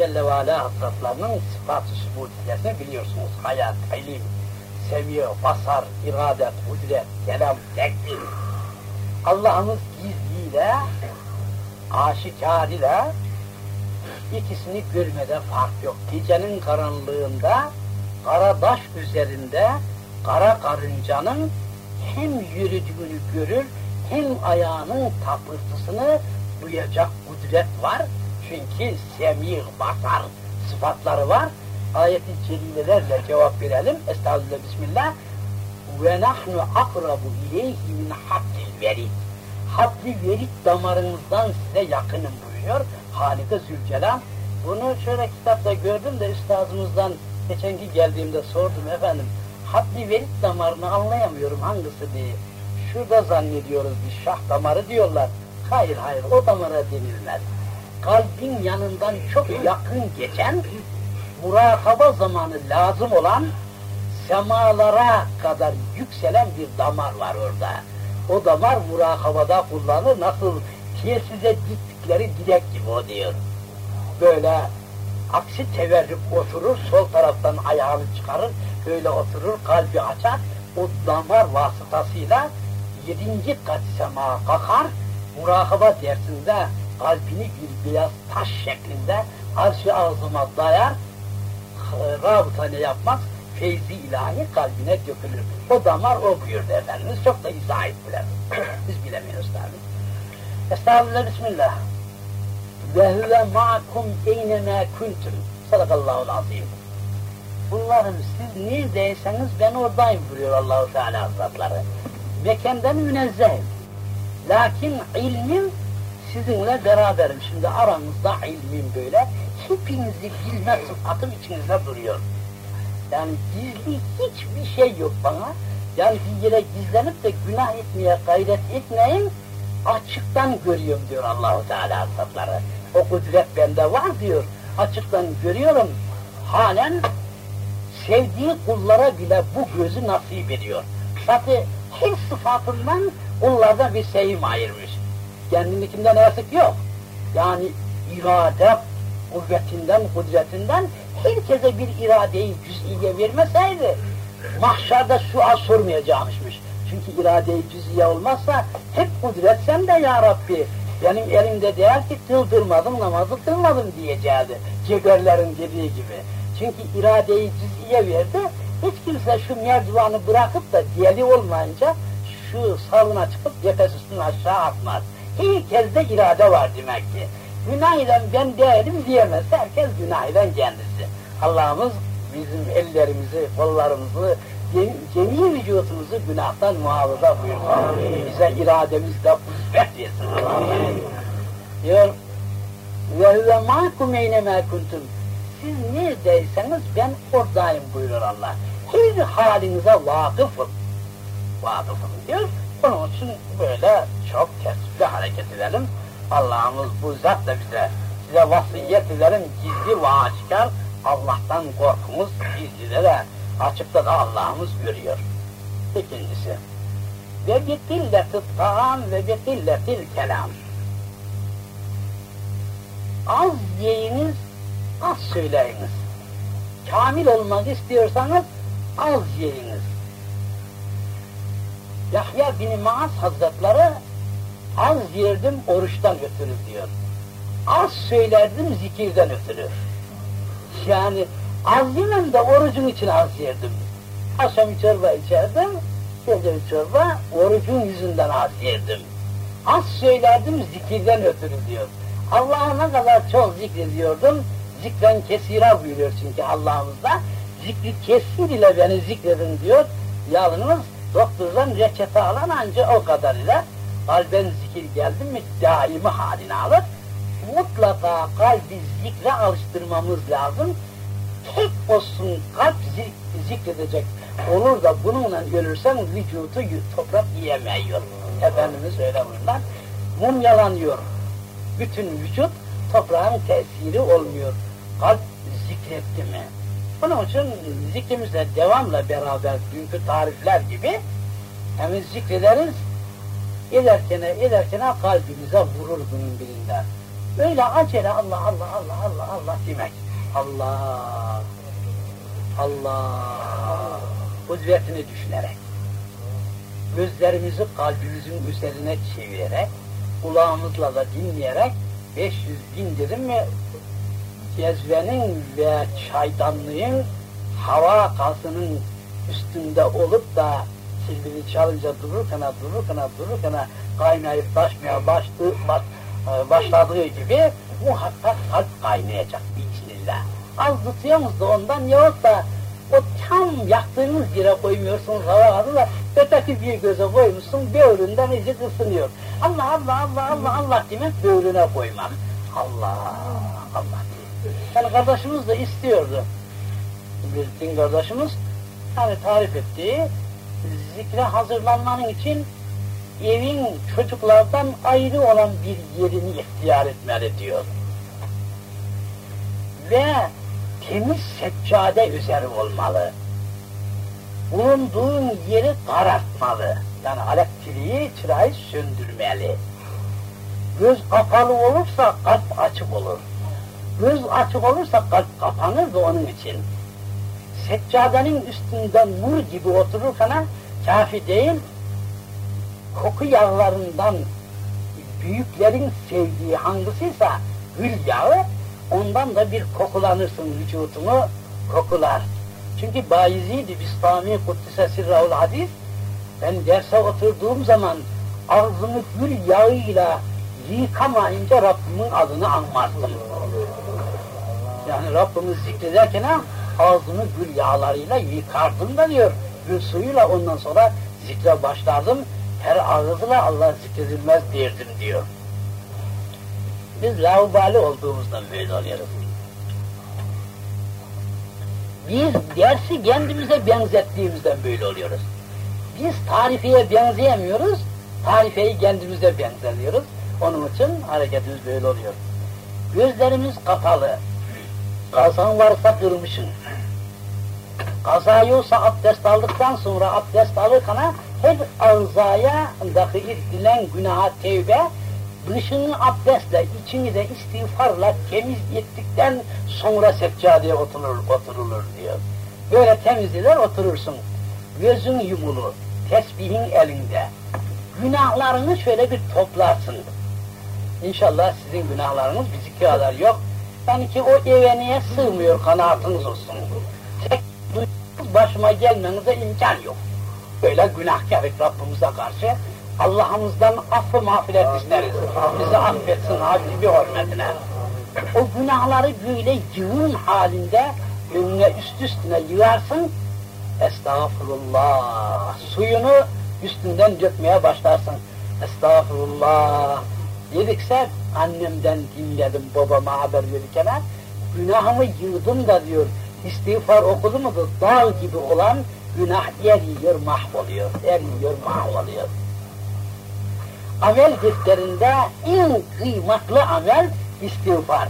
Celle ve Ala Hazretlerinin sıfat-ı sübutiyesini biliyorsunuz. Hayat, ilim, seviye, basar, iradet, kudret, kelam, tekbir. Allah'ımız gizliyle, aşikar ile ikisini görmede fark yok. Gecenin karanlığında, kara taş üzerinde, kara karıncanın hem yürüdüğünü görür, hem ayağının tapırtısını duyacak kudret var. Çünkü semih, basar sıfatları var. Ayet-i celilelerle cevap verelim. Estağfirullah, Bismillah. Ve nahnu akrabu ileyhi min hablil verid. Habli verid damarımızdan size yakınım buyuruyor. Halika Zülcelal. Bunu şöyle kitapta gördüm de üstadımızdan geçen gün geldiğimde sordum efendim. Habli verid damarını anlayamıyorum hangisi diye. Şurada zannediyoruz bir şah damarı diyorlar. Hayır hayır o damara denilmez. Kalbin yanından çok yakın geçen, murakaba zamanı lazım olan, semalara kadar yükselen bir damar var orada. O damar murakabada kullanılır. Nasıl tesize diktikleri direk gibi o diyor. Böyle aksi teverrük oturur, sol taraftan ayağını çıkarır, böyle oturur, kalbi açar. O damar vasıtasıyla yedinci kat sema kalkar, murakaba dersinde kalbini bir beyaz taş şeklinde arş-ı azıma dayar, rabıta ne yapmaz? Feyzi ilahi kalbine dökülür. O damar o buyurdu Efendimiz. Çok da izah ettiler. Biz bilemiyoruz tabi. Estağfirullah, Bismillah. Ve huve ma'kum eynemâ kuntum. Sadakallahu azim. Bunların siz neredeyseniz ben oradayım buyuruyor Allahu Teala Hazretleri. Mekenden münezzehim. Lakin ilmim sizinle beraberim. Şimdi aranızda ilmim böyle. Hepinizi bilme sıfatım içinizde duruyor. Yani gizli hiçbir şey yok bana. Yani bir yere gizlenip de günah etmeye gayret etmeyin. Açıktan görüyorum diyor Allahu Teala Hazretleri. O kudret bende var diyor. Açıktan görüyorum. Halen sevdiği kullara bile bu gözü nasip ediyor. Zaten her sıfatından onlardan bir sevim ayırmış. Kendininkinden eksik yok. Yani irade kuvvetinden, kudretinden herkese bir iradeyi cüz'iye vermeseydi mahşerde sual sormayacakmışmış. Çünkü iradeyi cüz'iye olmazsa hep kudret sen de ya Rabbi benim elimde değil ki kıldırmadım namazı kılmadım diyeceğiz. Ceberlerin dediği gibi. Çünkü iradeyi cüz'iye verdi. Hiç kimse şu merdivanı bırakıp da diyeli olmayınca şu salına çıkıp yakası üstüne aşağı atmaz. Herkeste irade var demek ki. Günah ile ben değilim diyemez. Herkes günah ile kendisi. Allah'ımız bizim ellerimizi, kollarımızı, cemi vücudumuzu günahtan muhafaza buyursun. Bize irademizde kuvvet versin. Diyor, ve huve mâkum eynemâ kuntum. Siz neredeyseniz ben oradayım buyurur Allah. Her halinize vakıfım. Vakıfım diyor. Onun için böyle çok kesifli hareket edelim. Allah'ımız bu zat da bize, size vasiyet ederim gizli ve açıkar, Allah'tan korkumuz gizlide de açıkta da Allah'ımız görüyor. İkincisi, ve bitilletil taam ve bitilletil kelam. Az yiyiniz, az söyleyiniz. Kamil olmak istiyorsanız az yiyiniz. Yahya bin Maas Hazretleri az yerdim oruçtan ötürü diyor. Az söylerdim zikirden ötürü. Yani az yemem de orucun için az yerdim. Akşam çorba içerdim, gece çorba orucun yüzünden az yerdim. Az söylerdim zikirden ötürü diyor. Allah'a ne kadar çok zikrediyordum, zikren kesira buyuruyor çünkü Allah'ımızda. Zikri kesir ile beni zikredin diyor. Yalnız doktordan reçete alan anca o kadar ile kalben zikir geldi mi daimi halini alır. Mutlaka kalbi zikre alıştırmamız lazım. Tek olsun kalp zik zikredecek olur da bununla ölürsen vücudu toprak yiyemiyor. Efendimiz öyle buyurlar. Mum yalanıyor. Bütün vücut toprağın tesiri olmuyor. Kalp zikretti mi? Bunun için zikrimizle devamla beraber dünkü tarifler gibi hem zikrederiz ederken ederken kalbimize vurur bunun birinden. Öyle acele Allah Allah Allah Allah Allah demek. Allah Allah kudretini düşünerek gözlerimizi kalbimizin üzerine çevirerek kulağımızla da dinleyerek 500 bin dedim mi cezvenin ve çaydanlığın hava kasının üstünde olup da silbini çalınca dururken dururken dururken kaynayıp taşmaya başladı, baş, e, başladığı gibi muhakkak kalp kaynayacak biiznillah. Az tutuyorsunuz da ondan yoksa o tam yaktığınız yere koymuyorsunuz hava gazı da öteki bir göze koymuşsun böğründen iyice ısınıyor. Allah Allah Allah Allah Allah demek böğrüne koymak. Allah Allah diye. Yani kardeşimiz de istiyordu. Bir din kardeşimiz yani tarif ettiği zikre hazırlanmanın için evin çocuklardan ayrı olan bir yerini ihtiyar etmeli diyor. Ve temiz seccade üzeri olmalı. Bulunduğun yeri karartmalı. Yani elektriği, çırayı söndürmeli. Göz kapalı olursa kalp açık olur. Göz açık olursa kalp kapanır da onun için. Seccadenin üstünde nur gibi otururken kafi değil, koku yağlarından büyüklerin sevdiği hangisiyse gül yağı, ondan da bir kokulanırsın vücudunu kokular. Çünkü Bayezid-i Bistami Kuddise Sirrahul Hadis, ben derse oturduğum zaman ağzımı gül yağıyla yıkamayınca Rabbimin adını anmazdım. Yani Rabbimi zikrederken ağzımı gül yağlarıyla yıkardım da diyor. Gül suyuyla ondan sonra zikre başlardım. Her ağızla Allah zikredilmez derdim diyor. Biz laubali olduğumuzdan böyle oluyoruz. Biz dersi kendimize benzettiğimizden böyle oluyoruz. Biz tarifeye benzeyemiyoruz, tarifeyi kendimize benzeliyoruz. Onun için hareketimiz böyle oluyor. Gözlerimiz kapalı, kazan varsa kırmışın. Kaza yoksa abdest aldıktan sonra abdest alırken her ağzaya dahi edilen günaha tevbe, dışını abdestle, içini de istiğfarla temiz ettikten sonra seccadeye oturulur, oturulur diyor. Böyle temizler oturursun. Gözün yumulu, tesbihin elinde. Günahlarını şöyle bir toplarsın. İnşallah sizin günahlarınız bizi kadar yok. Yani ki o eveniye sığmıyor kanaatınız olsun. Tek başıma gelmenize imkan yok. Böyle günahkarlık Rabbimize karşı Allah'ımızdan affı mağfiret isteriz. Bizi affetsin Habibi hürmetine. O günahları böyle yığın halinde önüne üst üstüne yığarsın. Estağfurullah. Suyunu üstünden dökmeye başlarsın. Estağfurullah. Dedikse annemden dinledim babama haber verirken günahımı yığdım da diyor istiğfar okudu mu da dağ gibi olan günah eriyor mahvoluyor, eriyor mahvoluyor. Amel defterinde en kıymetli amel istiğfar.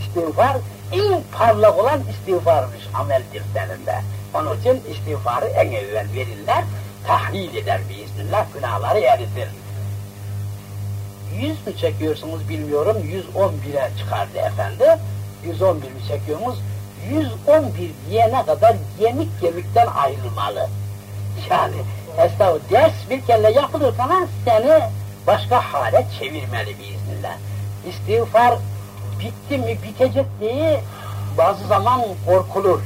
İstiğfar en parlak olan istiğfarmış amel defterinde. Onun için istiğfarı en evvel verirler, tahlil eder biiznillah, günahları eritir. Yüz mü çekiyorsunuz bilmiyorum, 111'e çıkardı efendi. 111 mi çekiyorsunuz? 111 diyene kadar gemik gemikten ayrılmalı. Yani estağfurullah ders bir kelle yapılırken seni başka hale çevirmeli biiznillah. İstiğfar bitti mi bitecek diye bazı zaman korkulur.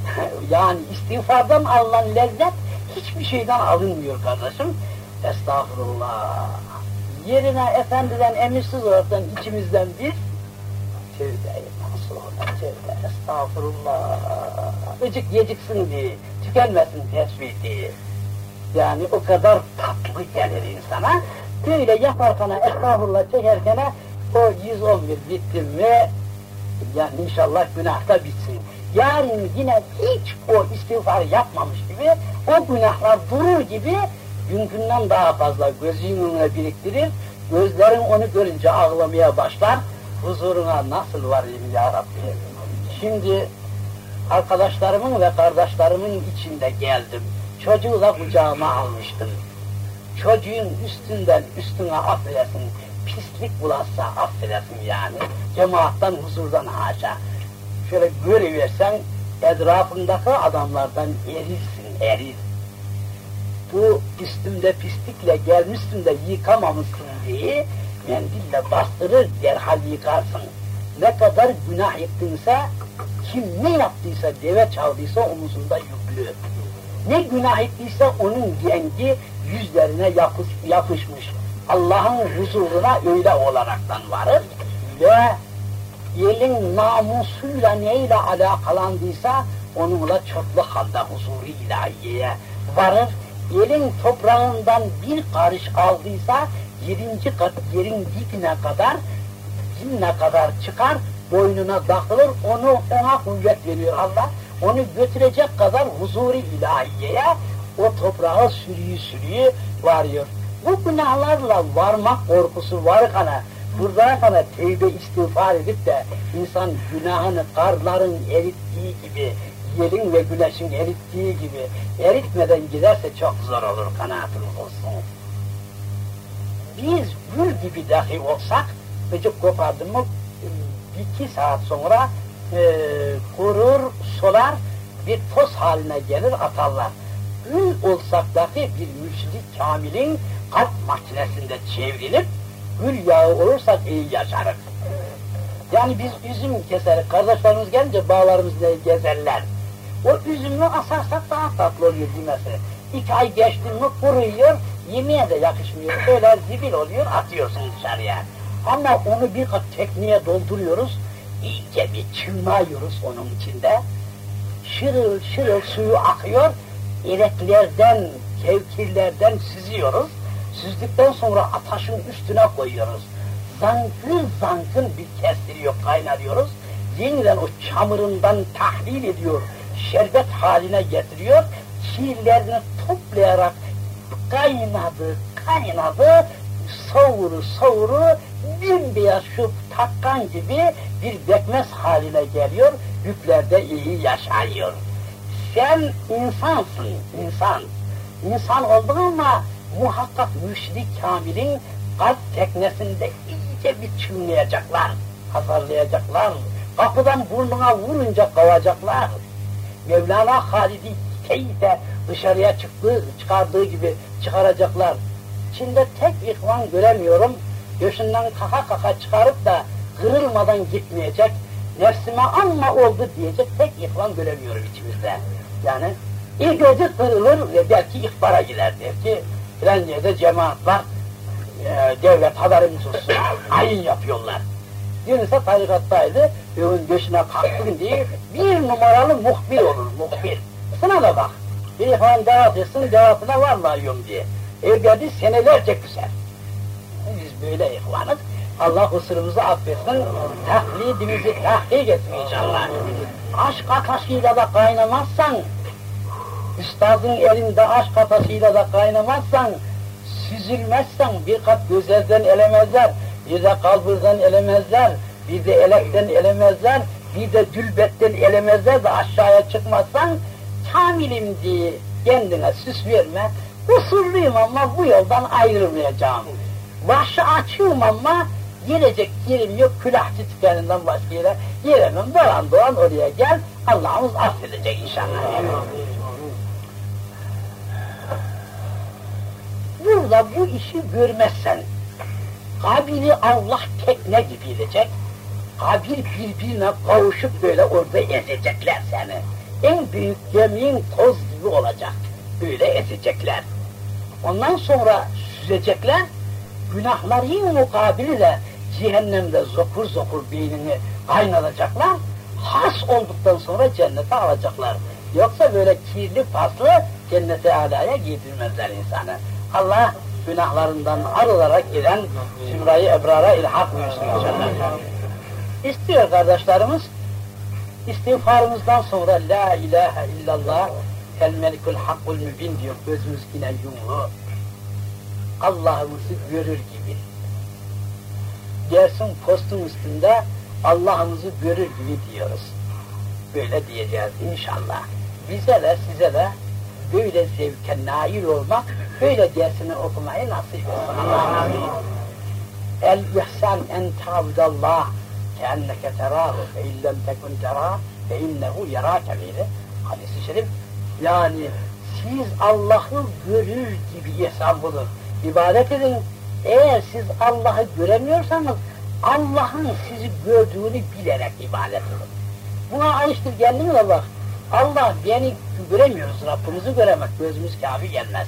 yani istiğfardan alınan lezzet hiçbir şeyden alınmıyor kardeşim. Estağfurullah. Yerine efendiden emirsiz olarak içimizden bir tevbe nasıl ona tevbe estağfurullah. Icık yeciksin diye, tükenmesin tesbih. Yani o kadar tatlı gelir insana. Böyle yaparken estağfurullah çekerken o 111 bitti mi yani inşallah günahta bitsin. Yarın yine hiç o istiğfar yapmamış gibi o günahlar durur gibi günkünden daha fazla gözünün önüne biriktirir. Gözlerin onu görünce ağlamaya başlar. Huzuruna nasıl varayım ya Rabbi? Şimdi arkadaşlarımın ve kardeşlerimin içinde geldim. Çocuğu da kucağıma almıştım. çocuğun üstünden üstüne affedersin, pislik bulaşsa affedersin yani. Cemaattan, huzurdan haşa. Şöyle görüversen etrafındaki adamlardan erirsin, erir. Bu üstümde pislikle gelmişsin de yıkamamışsın diye mendille bastırır derhal yıkarsın. Ne kadar günah ettinse, kim ne yaptıysa, deve çaldıysa omuzunda yüklü. Ne günah ettiyse onun yengi yüzlerine yapış, yapışmış. Allah'ın huzuruna öyle olaraktan varır ve elin namusuyla neyle alakalandıysa onunla çoklu halde huzuru ilahiyeye varır. Elin toprağından bir karış aldıysa yedinci kat yerin dibine kadar ne kadar çıkar boynuna takılır onu ona kuvvet veriyor Allah onu götürecek kadar huzuri ilahiyeye o toprağa sürüyü sürüyü varıyor. Bu günahlarla varmak korkusu var kana, burada kana tevbe istiğfar edip de insan günahını karların erittiği gibi, yerin ve güneşin erittiği gibi eritmeden giderse çok zor olur kanaatiniz olsun. Biz gül gibi dahi olsak, vücut kopardı mı iki saat sonra e, kurur, solar, bir toz haline gelir atarlar. Gül olsak dahi bir müşrik kamilin kalp makinesinde çevrilip gül yağı olursak iyi yaşarız. Yani biz üzüm keseriz, kardeşlerimiz gelince bağlarımızda gezerler. O üzümü asarsak daha tatlı oluyor yemesi. İki ay geçti mi kuruyor, yemeğe de yakışmıyor. Öyle zibil oluyor, atıyorsun dışarıya. Ama onu bir tekniğe dolduruyoruz, iyice bir çınlıyoruz onun içinde. Şırıl şırıl suyu akıyor, ireklerden, kevkirlerden süzüyoruz. Süzdükten sonra ataşın üstüne koyuyoruz. Zangın zangın bir kestiriyor, kaynarıyoruz. Yeniden o çamurundan tahlil ediyor, şerbet haline getiriyor. Çiğlerini toplayarak kaynadı, kaynadı, savuru savuru bembeyaz şu takkan gibi bir bekmez haline geliyor, yüklerde iyi yaşıyor. Sen insansın, insan. İnsan oldun ama muhakkak müşrik kamilin kalp teknesinde iyice bir çınlayacaklar, hazırlayacaklar. Kapıdan burnuna vurunca kavacaklar. Mevlana Halid-i Keyfe dışarıya çıktığı, çıkardığı gibi çıkaracaklar. İçinde tek ihvan göremiyorum. Göğsünden kaka kaka çıkarıp da kırılmadan gitmeyecek, nefsime amma oldu diyecek tek ihvan göremiyorum içimizde. Yani ilk önce kırılır ve belki ihbara gider der ki filan yerde cemaatler e, devlet haberini tutsun, ayin yapıyorlar. Birisi tarikattaydı, onun göğsüne kalktın diye bir numaralı muhbir olur, muhbir. Sana da bak, bir etsin, cevabına vallahi yok diye. Evladı senelerce küser. Biz böyle ihvanız. Allah kusurumuzu affetsin, taklidimizi tahkik etsin inşallah. Aşk ateşiyle de kaynamazsan, üstadın elinde aşk ateşiyle de kaynamazsan, süzülmezsen bir kat gözlerden elemezler, bir de kalbırdan elemezler, bir de elekten elemezler, bir de dülbetten elemezler de aşağıya çıkmazsan, kamilim diye kendine süs verme, kusurluyum ama bu yoldan ayrılmayacağım. Başı açıyorum ama girecek yerim yok, külahçı tükeninden başka yere giremem, dolan dolan oraya gel, Allah'ımız affedecek inşallah. Burada bu işi görmezsen, Kabil'i Allah tekne gibi edecek, Kabil birbirine kavuşup böyle orada ezecekler seni. En büyük gemiğin toz gibi olacak, böyle ezecekler. Ondan sonra süzecekler, günahların mukabiliyle cehennemde zokur zokur beynini kaynatacaklar, has olduktan sonra cennete alacaklar. Yoksa böyle kirli paslı cennete alaya giydirmezler insanı. Allah günahlarından arılarak giden Zümra'yı Ebrar'a ilhak buyursun. İstiyor kardeşlerimiz, istiğfarımızdan sonra La ilahe illallah el melikul hakkul mübin diyor gözümüz yine yumlu. Allah'ımızı görür gibi. Gelsin postun üstünde Allah'ımızı görür gibi diyoruz. Böyle diyeceğiz inşallah. Bize de size de böyle zevke nail olmak, böyle dersini okumayı nasip etsin. Allah'ım. El ihsan en ta'budallah keenneke terahu fe illem tekun terah fe innehu yarake böyle hadisi şerif. Yani siz Allah'ı görür gibi ihsan bulun. İbadet edin. Eğer siz Allah'ı göremiyorsanız Allah'ın sizi gördüğünü bilerek ibadet edin. Buna alıştır kendini de bak. Allah beni göremiyoruz, Rabbimizi göremek, gözümüz kafi gelmez.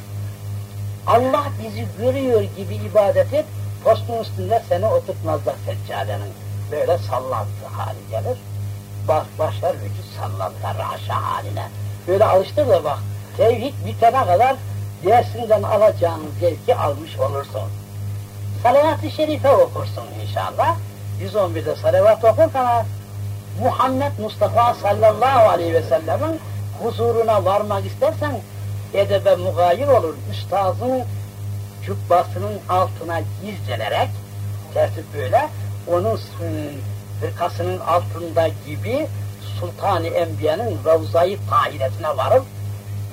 Allah bizi görüyor gibi ibadet et, postun üstünde seni oturtmazlar seccadenin. Böyle sallantı hali gelir. Baş, başlar vücut sallantı raşa haline. Böyle alıştır da bak, tevhid bitene kadar dersinden alacağın zevki almış olursun. Salavat-ı Şerife okursun inşallah. 111'de salavat okurken Muhammed Mustafa sallallahu aleyhi ve sellemin huzuruna varmak istersen edebe mugayir olur. Üstazın cübbasının altına gizlenerek tertip böyle onun hırkasının altında gibi Sultan-ı Enbiya'nın Ravza-i Tahiretine varıp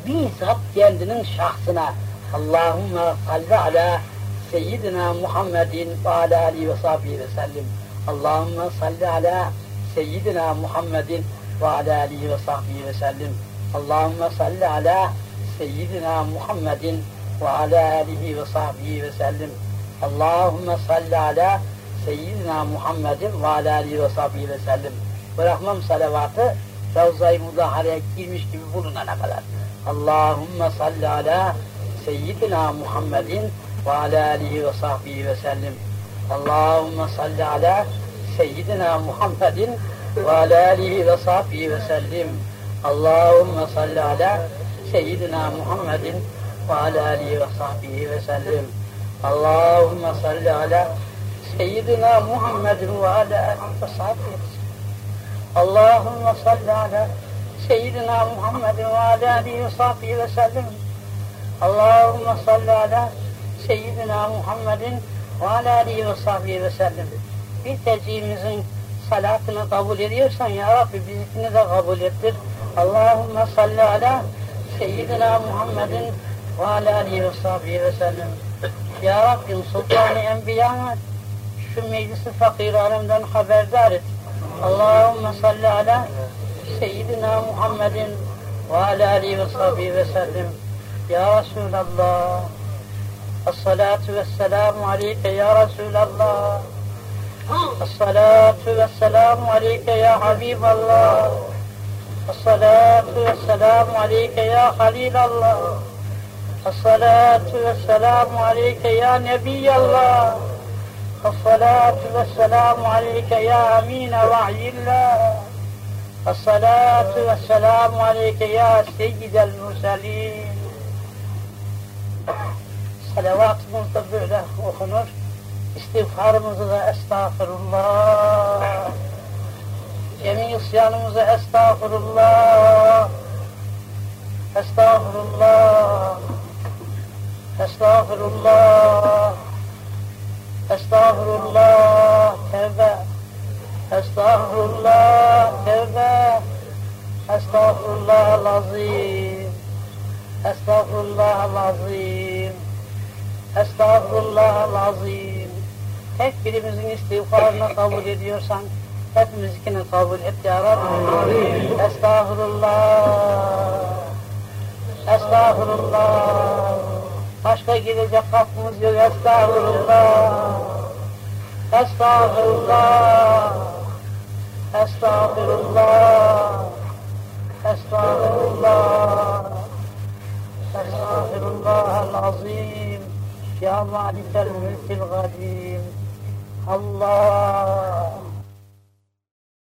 bizzat kendinin şahsına Allahümme salli ala seyyidina Muhammedin ve ala ve sahbihi ve sellim Allahümme salli ala seyyidina Muhammedin ve ala alihi ve sahbihi ve sellim. Allahümme salli ala seyyidina Muhammedin ve ala alihi ve sahbihi ve sellim. Allahümme salli ala seyyidina Muhammedin ve ala alihi ve sahbihi ve sellim. Bırakmam salavatı Ravza-i Mudahare'ye girmiş gibi bulunana kadar. Allahümme salli ala seyyidina Muhammedin ve ala alihi ve sahbihi ve sellim. Allahümme salli ala seyyidina Muhammedin ve ala alihi ve sahbihi ve sellim. Allahümme salli ala seyyidina Muhammedin ve ala alihi ve sahbihi ve sellim. Allahümme salli ala seyyidina Muhammedin ve ala alihi ve sahbihi ve sellim. Allahümme salli ala seyyidina Muhammedin ve ala alihi ve sahbihi ve sellim. Allahümme salli ala seyyidina Muhammedin ve ala alihi ve sahbihi ve sellem ilk tercihimizin salatını kabul ediyorsan ya Rabbi bizimkini de kabul ettir. Allahümme salli ala seyyidina Muhammedin ve ala alihi ve sahbihi ve sellem. Ya Rabbim Sultan-ı Enbiya'nı şu meclisi fakir alemden haberdar et. Allahümme salli ala seyyidina Muhammedin ve ala alihi ve sahbihi ve sellem. Ya Resulallah. Esselatu vesselamu aleyke ya Resulallah. الصلاة والسلام عليك يا حبيب الله. الصلاة والسلام عليك يا خليل الله. الصلاة والسلام عليك يا نبي الله. الصلاة والسلام عليك يا أمين وعي الله. الصلاة والسلام عليك يا سيد المرسلين. salavatımız da böyle okunur. İstiğfarımızı da estağfurullah. Yemin isyanımızı estağfurullah. Estağfurullah. Estağfurullah. Estağfurullah. Tevbe. Estağfurullah. Tevbe. Estağfurullah azim. Estağfurullah azim. Estağfurullah azim. Tek birimizin istiğfarını kabul ediyorsan hepimizinkini kabul et ya Rabbi. Estağfurullah. Estağfurullah. Başka gidecek kapımız yok. Estağfurullah. Estağfurullah. Estağfurullah. Estağfurullah. Estağfirullah azim. Ya malikal mülkil gadim. Allah.